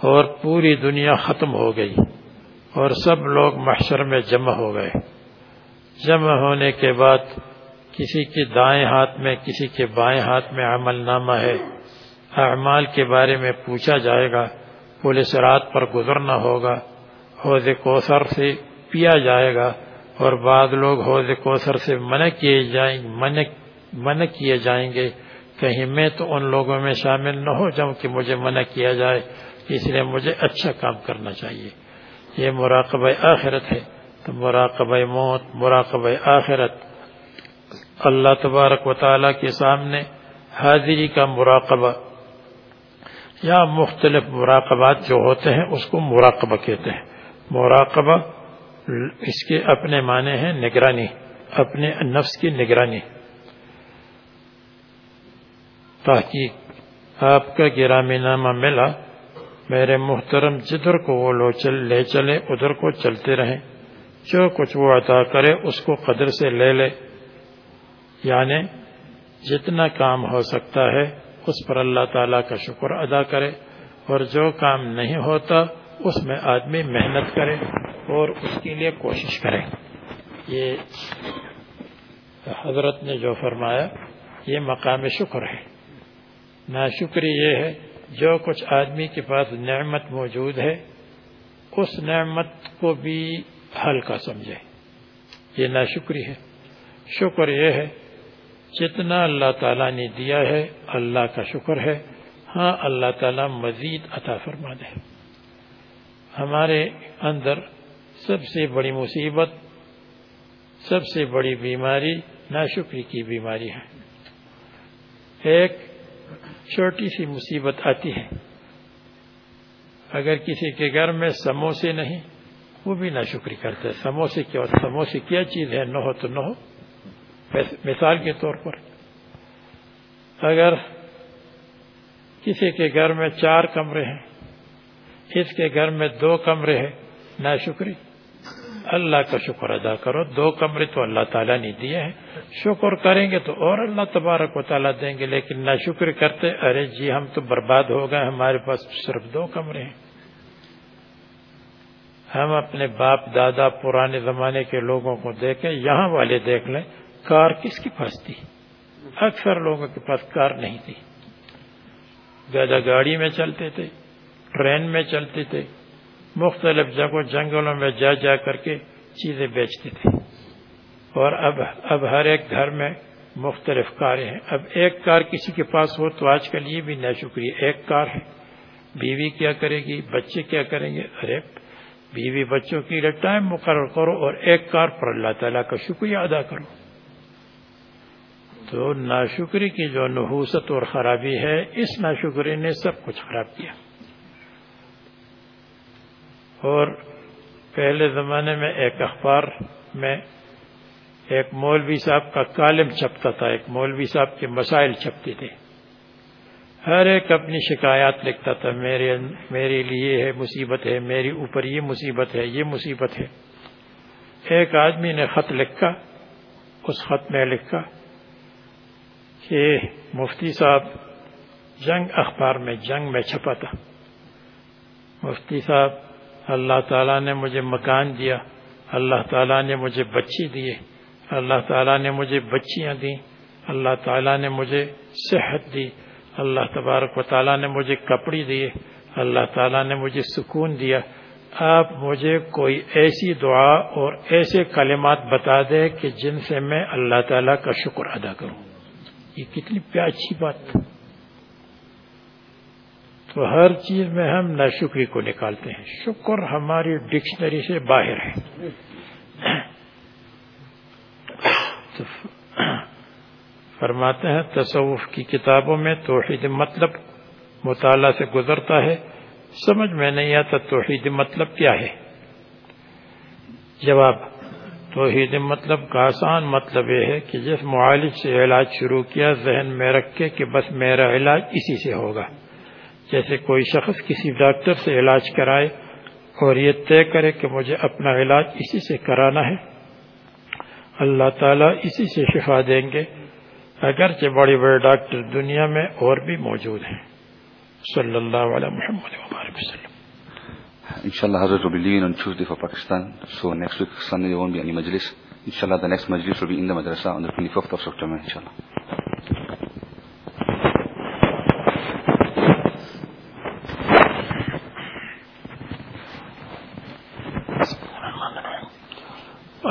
اور پوری دنیا ختم ہو گئی اور سب لوگ محشر میں جمع ہو گئے۔ جمع ہونے کے بعد کسی کے دائیں ہاتھ میں، کسی کے بائیں ہاتھ میں عمل نامہ ہے۔ اعمال کے بارے میں پوچھا جائے گا، پولیس رات پر گزرنا ہوگا، حوض کوثر سے پیا جائے گا اور بعض لوگ حوض کوثر سے منع کیے جائیں، منع منع کیے جائیں گے۔ کہیں میں تو ان لوگوں میں شامل نہ ہو جاؤں کہ مجھے منع کیا جائے، اس لیے مجھے اچھا کام کرنا چاہیے۔ یہ مراقبہ آخرت ہے۔ تو مراقبہ موت، مراقبہ آخرت۔ اللہ تبارک و تعالیٰ کے سامنے حاضری کا مراقبہ۔ یا مختلف مراقبات جو ہوتے ہیں، اس کو مراقبہ کہتے ہیں۔ مراقبہ اس کے اپنے معنی ہیں نگرانی، اپنے نفس کی نگرانی۔ تحقیق آپ کا گرامی نامہ ملا، میرے محترم جدھر کو وہ لو چل، لے چلے، ادھر کو چلتے رہیں۔ جو کچھ وہ عطا کرے، اس کو قدر سے لے لے۔ یعنی جتنا کام ہو سکتا ہے، اس پر اللہ تعالیٰ کا شکر ادا کرے۔ اور جو کام نہیں ہوتا، اس میں آدمی محنت کرے اور اس کے لیے کوشش کرے۔ یہ حضرت نے جو فرمایا، یہ مقام شکر ہے۔ نا شکری یہ ہے، جو کچھ آدمی کے پاس نعمت موجود ہے، اس نعمت کو بھی ہلکا سمجھے۔ یہ نا شکری ہے۔ شکر یہ ہے جتنا اللہ تعالیٰ نے دیا ہے، اللہ کا شکر ہے۔ ہاں اللہ تعالیٰ مزید عطا فرما دے۔ ہمارے اندر سب سے بڑی مصیبت، سب سے بڑی بیماری، ناشکری کی بیماری ہے۔ ایک چھوٹی سی مصیبت آتی ہے۔ اگر کسی کے گھر میں سموسے نہیں، وہ بھی ناشکری کرتا ہے سموسے کیا سموسے کیا چیز ہے، نہ ہو تو نہ ہو۔ مثال کے طور پر، اگر کسی کے گھر میں چار کمرے ہیں، اس کے گھر میں دو کمرے ہیں، ناشکری، اللہ کا شکر ادا کرو، دو کمرے تو اللہ تعالیٰ نے دیے ہیں۔ شکر کریں گے تو اور اللہ تبارک و تعالیٰ دیں گے، لیکن نہ شکر کرتے، ارے جی ہم تو برباد ہو گئے، ہمارے پاس صرف دو کمرے ہیں۔ ہم اپنے باپ دادا پرانے زمانے کے لوگوں کو دیکھیں، یہاں والے دیکھ لیں کار کس کے پاس تھی؟ اکثر لوگوں کے پاس کار نہیں تھی۔ گدا گاڑی میں چلتے تھے، ٹرین میں چلتے تھے، مختلف جگہوں، جنگلوں میں جا جا کر کے چیزیں بیچتے تھے۔ اور اب اب ہر ایک گھر میں مختلف کاریں ہیں۔ اب ایک کار کسی کے پاس ہو تو آج کل یہ بھی نہ شکریہ، ایک کار ہے۔ بیوی کیا کرے گی؟ بچے کیا کریں گے؟ ارے، بیوی بچوں کے لیے ٹائم مقرر کرو اور ایک کار پر اللہ تعالیٰ کا شکریہ ادا کرو۔ تو ناشکری کی جو نحوست اور خرابی ہے، اس ناشکری نے سب کچھ خراب کیا۔ اور پہلے زمانے میں ایک اخبار میں ایک مولوی صاحب کا کالم چھپتا تھا، ایک مولوی صاحب کے مسائل چھپتے تھے۔ ہر ایک اپنی شکایات لکھتا تھا، میرے میرے لیے ہے مصیبت ہے میری اوپر یہ مصیبت ہے، یہ مصیبت ہے۔ ایک آدمی نے خط لکھا، اس خط میں لکھا کہ مفتی صاحب جنگ اخبار میں جنگ میں چھپا تھا۔ مفتی صاحب، اللہ تعالیٰ نے مجھے مکان دیا، اللہ تعالیٰ نے مجھے بچی دیے، اللہ تعالیٰ نے مجھے بچیاں دیں، اللہ تعالیٰ نے مجھے صحت دی، اللہ تبارک و تعالیٰ نے مجھے کپڑی دیے، اللہ تعالیٰ نے مجھے سکون دیا۔ آپ مجھے کوئی ایسی دعا اور ایسے کلمات بتا دے کہ جن سے میں اللہ تعالیٰ کا شکر ادا کروں۔ یہ کتنی اچھی بات تو ہر چیز میں ہم ناشکری کو نکالتے ہیں۔ شکر ہماری ڈکشنری سے باہر ہے۔ تو فرماتے ہیں، تصوف کی کتابوں میں توحید مطلب مطالعہ سے گزرتا ہے۔ سمجھ میں نہیں آتا توحید مطلب کیا ہے۔ جواب توحید مطلب کا آسان مطلب یہ ہے کہ جس معالج سے علاج شروع کیا، ذہن میں رکھ کے کہ بس میرا علاج اسی سے ہوگا۔ جیسے کوئی شخص کسی ڈاکٹر سے علاج کرائے اور یہ طے کرے کہ مجھے اپنا علاج اسی سے کرانا ہے۔ اللہ تعالیٰ اسی سے شفا دیں گے۔ اگرچہ بڑے بڑے ڈاکٹر دنیا میں اور بھی موجود ہیں۔ صلی اللہ علیہ محمد وسلم۔ ان شاء الله حضرت روبلين on Tuesday for Pakistan so next week Sunday won't be any مجلس ان شاء الله ذا نيكست مجلس ويل بي ان ذا مدرسه اون ذا 25th اوف سبتمبر ان شاء الله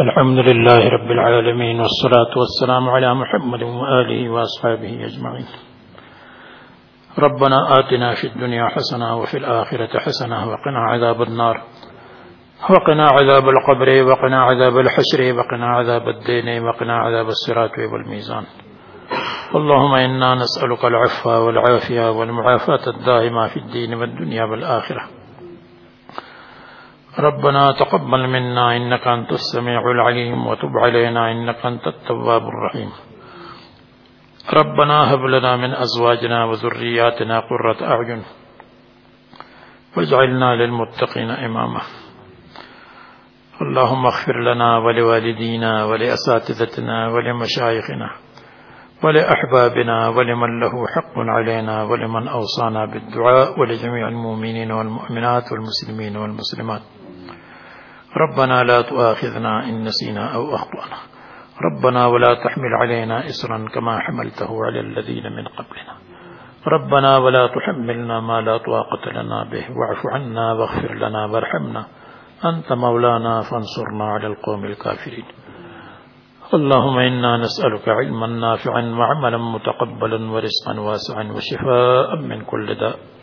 الحمد لله رب العالمين والصلاة والسلام على محمد وآله وأصحابه أجمعين ربنا آتنا في الدنيا حسنة وفي الآخرة حسنة وقنا عذاب النار. وقنا عذاب القبر وقنا عذاب الحشر وقنا عذاب الدين وقنا عذاب الصراط والميزان. اللهم إنا نسألك العفو والعافية والمعافاة الدائمة في الدين والدنيا والآخرة. ربنا تقبل منا إنك أنت السميع العليم وتب علينا إنك أنت التواب الرحيم. ربنا هب لنا من أزواجنا وذرياتنا قرة أعين واجعلنا للمتقين إماما. اللهم اغفر لنا ولوالدينا ولأساتذتنا ولمشايخنا ولأحبابنا ولمن له حق علينا ولمن أوصانا بالدعاء ولجميع المؤمنين والمؤمنات والمسلمين والمسلمات. ربنا لا تؤاخذنا إن نسينا أو أخطأنا. ربنا ولا تحمل علينا إسرا كما حملته على الذين من قبلنا. ربنا ولا تحملنا ما لا طاقة لنا به. واعف عنا واغفر لنا وارحمنا. أنت مولانا فانصرنا على القوم الكافرين. اللهم إنا نسألك علما نافعا وعملا متقبلا ورزقا واسعا وشفاء من كل داء.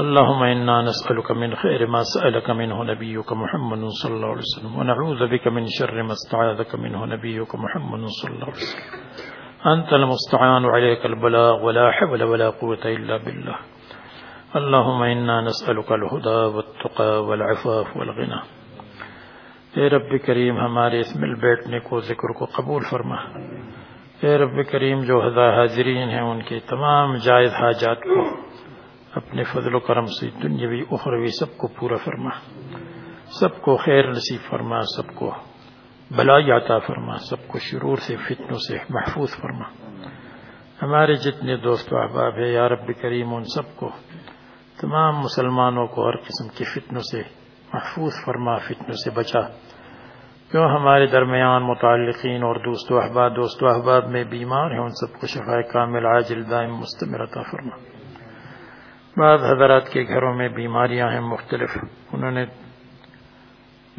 اللهم إنا نسألك من خير ما سألك منه نبيك محمد صلى الله عليه وسلم، ونعوذ بك من شر ما استعاذك منه نبيك محمد صلى الله عليه وسلم. أنت المستعان عليك البلاغ، ولا حول ولا قوة إلا بالله. اللهم إنا نسألك الهدى والتقى والعفاف والغنى. اے رب کریم، ہمارے اس مل بیٹھنے کو ذکر کو قبول فرما۔ اے رب کریم، جو ہزار حاضرین ہیں، ان کے تمام جائز حاجات کو اپنے فضل و کرم سے دنیاوی اخروی سب کو پورا فرما، سب کو خیر نصیب فرما، سب کو بلائی عطا فرما، سب کو شرور سے، فتنوں سے محفوظ فرما۔ ہمارے جتنے دوست و احباب ہے یا رب کریم، ان سب کو تمام مسلمانوں کو ہر قسم کی فتنوں سے محفوظ فرما، فتنوں سے بچا۔ کیوں ہمارے درمیان متعلقین اور دوست و احباب، دوست و احباب میں بیمار ہیں، ان سب کو شفا کامل، عاجل، دائم، مستمر عطا فرما۔ بعض حضرات کے گھروں میں بیماریاں ہیں مختلف۔ انہوں نے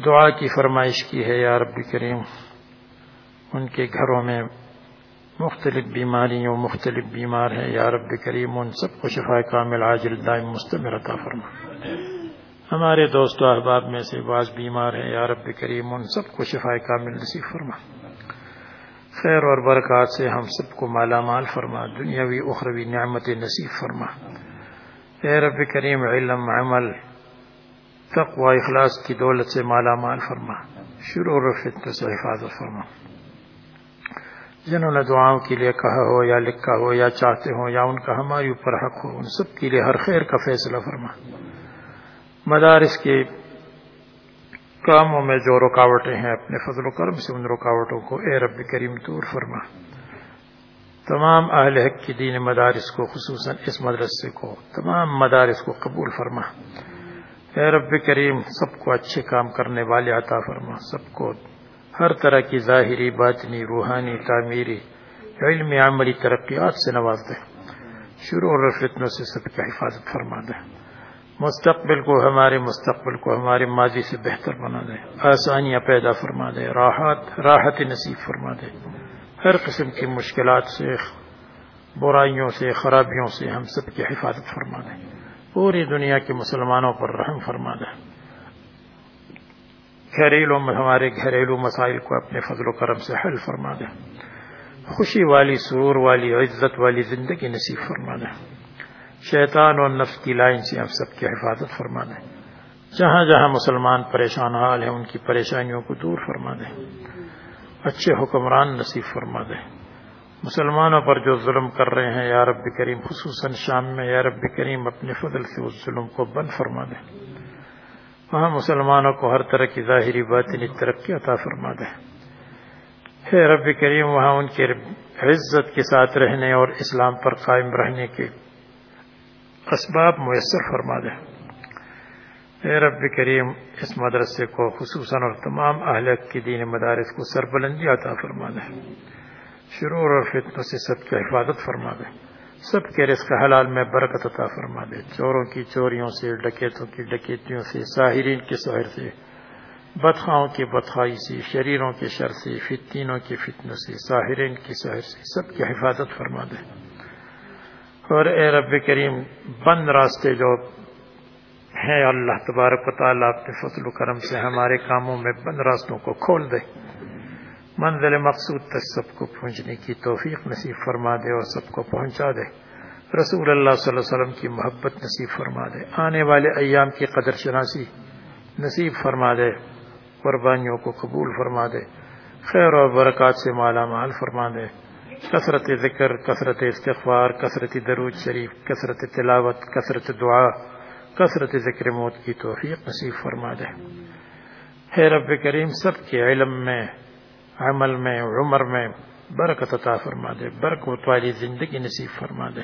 دعا کی، فرمائش کی ہے، یا رب کریم، ان کے گھروں میں مختلف بیماریوں، مختلف بیمار ہیں، یا رب کریم، ان سب کو شفا کامل، عاجل، دائم، مستمر عطا فرما۔ ہمارے دوست و احباب میں سے بعض بیمار ہیں، یا رب کریم، ان سب کو شفا کامل نصیب فرما۔ خیر اور برکات سے ہم سب کو مالا مال فرما، دنیاوی اخروی نعمت نصیب فرما۔ اے رب کریم، علم، عمل، تقوی، اخلاص کی دولت سے مالا مال فرما۔ شروع فتن سے حفاظت فرما۔ جنہوں نے دعاؤں کے لیے کہا ہو یا لکھا ہو یا چاہتے ہو یا ان کا ہمارے اوپر حق ہو، ان سب کے لیے ہر خیر کا فیصلہ فرما۔ مدارس کے کاموں میں جو رکاوٹیں ہیں، اپنے فضل و کرم سے ان رکاوٹوں کو اے رب کریم دور فرما۔ تمام اہل حق کی دین مدارس کو، خصوصاً اس مدرسے کو، تمام مدارس کو قبول فرما۔ اے رب کریم، سب کو اچھے کام کرنے والے عطا فرما۔ سب کو ہر طرح کی ظاہری، باطنی، روحانی، تعمیری علم عملی ترقیات سے نواز دے۔ شروع اور فتنوں سے سب کی حفاظت فرما دے۔ مستقبل کو ہمارے مستقبل کو ہمارے ماضی سے بہتر بنا دے۔ آسانیاں پیدا فرما دے۔ راحت راحت نصیب فرما دے۔ ہر قسم کی مشکلات سے، برائیوں سے، خرابیوں سے ہم سب کی حفاظت فرما دے پوری دنیا کے مسلمانوں پر رحم فرما دے گھریلو ہمارے گھریلو مسائل کو اپنے فضل و کرم سے حل فرما دے خوشی والی سرور والی، عزت والی زندگی نصیب فرما دے شیطان اور نفس کی لائن سے ہم سب کی حفاظت فرما دیں۔ جہاں جہاں مسلمان پریشان حال ہیں، ان کی پریشانیوں کو دور فرما دیں۔ اچھے حکمران نصیب فرما دیں مسلمانوں پر جو ظلم کر رہے ہیں، یا رب کریم، خصوصاً شام میں، یا رب کریم اپنے فضل سے اس ظلم کو بند فرما دیں وہاں مسلمانوں کو ہر طرح کی ظاہری باطنی ترقی عطا فرما دیں ہے رب کریم، وہاں ان کے عزت کے ساتھ رہنے اور اسلام پر قائم رہنے کے اسباب میسر فرما دے۔ رب کریم، اس مدرسے کو خصوصاً اور تمام اہلیت کی دین مدارس کو سربلندی عطا فرما دے شرور اور فتنوں سے سب کی حفاظت فرما دے سب کے رزق حلال میں برکت عطا فرما دے چوروں کی چوریوں سے، ڈکیتوں کی ڈکیتیوں سے، ساحرین کے سحر سے بدخواؤں کی بدخوائی سے، شریروں کے شر سے فتینوں کی فتنوں سے، ساحرین کی سحر سے، سب کی حفاظت فرما دے اور اے رب کریم، بند راستے جو ہیں اللہ تبارک و تعالیٰ اپنے فضل و کرم سے ہمارے کاموں میں بند راستوں کو کھول دے۔ منزل مقصود تک سب کو پہنچنے کی توفیق نصیب فرما دے اور سب کو پہنچا دے۔ رسول اللہ صلی اللہ علیہ وسلم کی محبت نصیب فرما دے۔ آنے والے ایام کی قدر شناسی نصیب فرما دے۔ قربانیوں کو قبول فرما دے۔ خیر اور برکات سے مالا مال فرما دے۔ کثرت ذکر، کثرت استغفار، کثرت درود شریف، کثرت تلاوت، کثرت دعا۔ کثرت ذکر موت کی توفیق نصیب فرما دے۔ ہے رب کریم، سب کے علم میں، عمل میں، عمر میں برکت عطا فرما دے، برکت والی زندگی نصیب فرما دے۔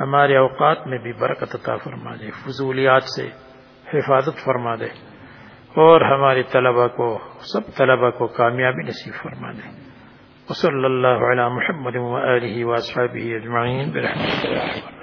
ہمارے اوقات میں بھی برکت عطا فرما دے، فضولیات سے حفاظت فرما دے۔ اور ہمارے طلبہ کو، سب طلبہ کو کامیابی نصیب فرما دے۔ وصلی اللہ علی محمد و علیہ وصحبہ اجمعین برحمتہ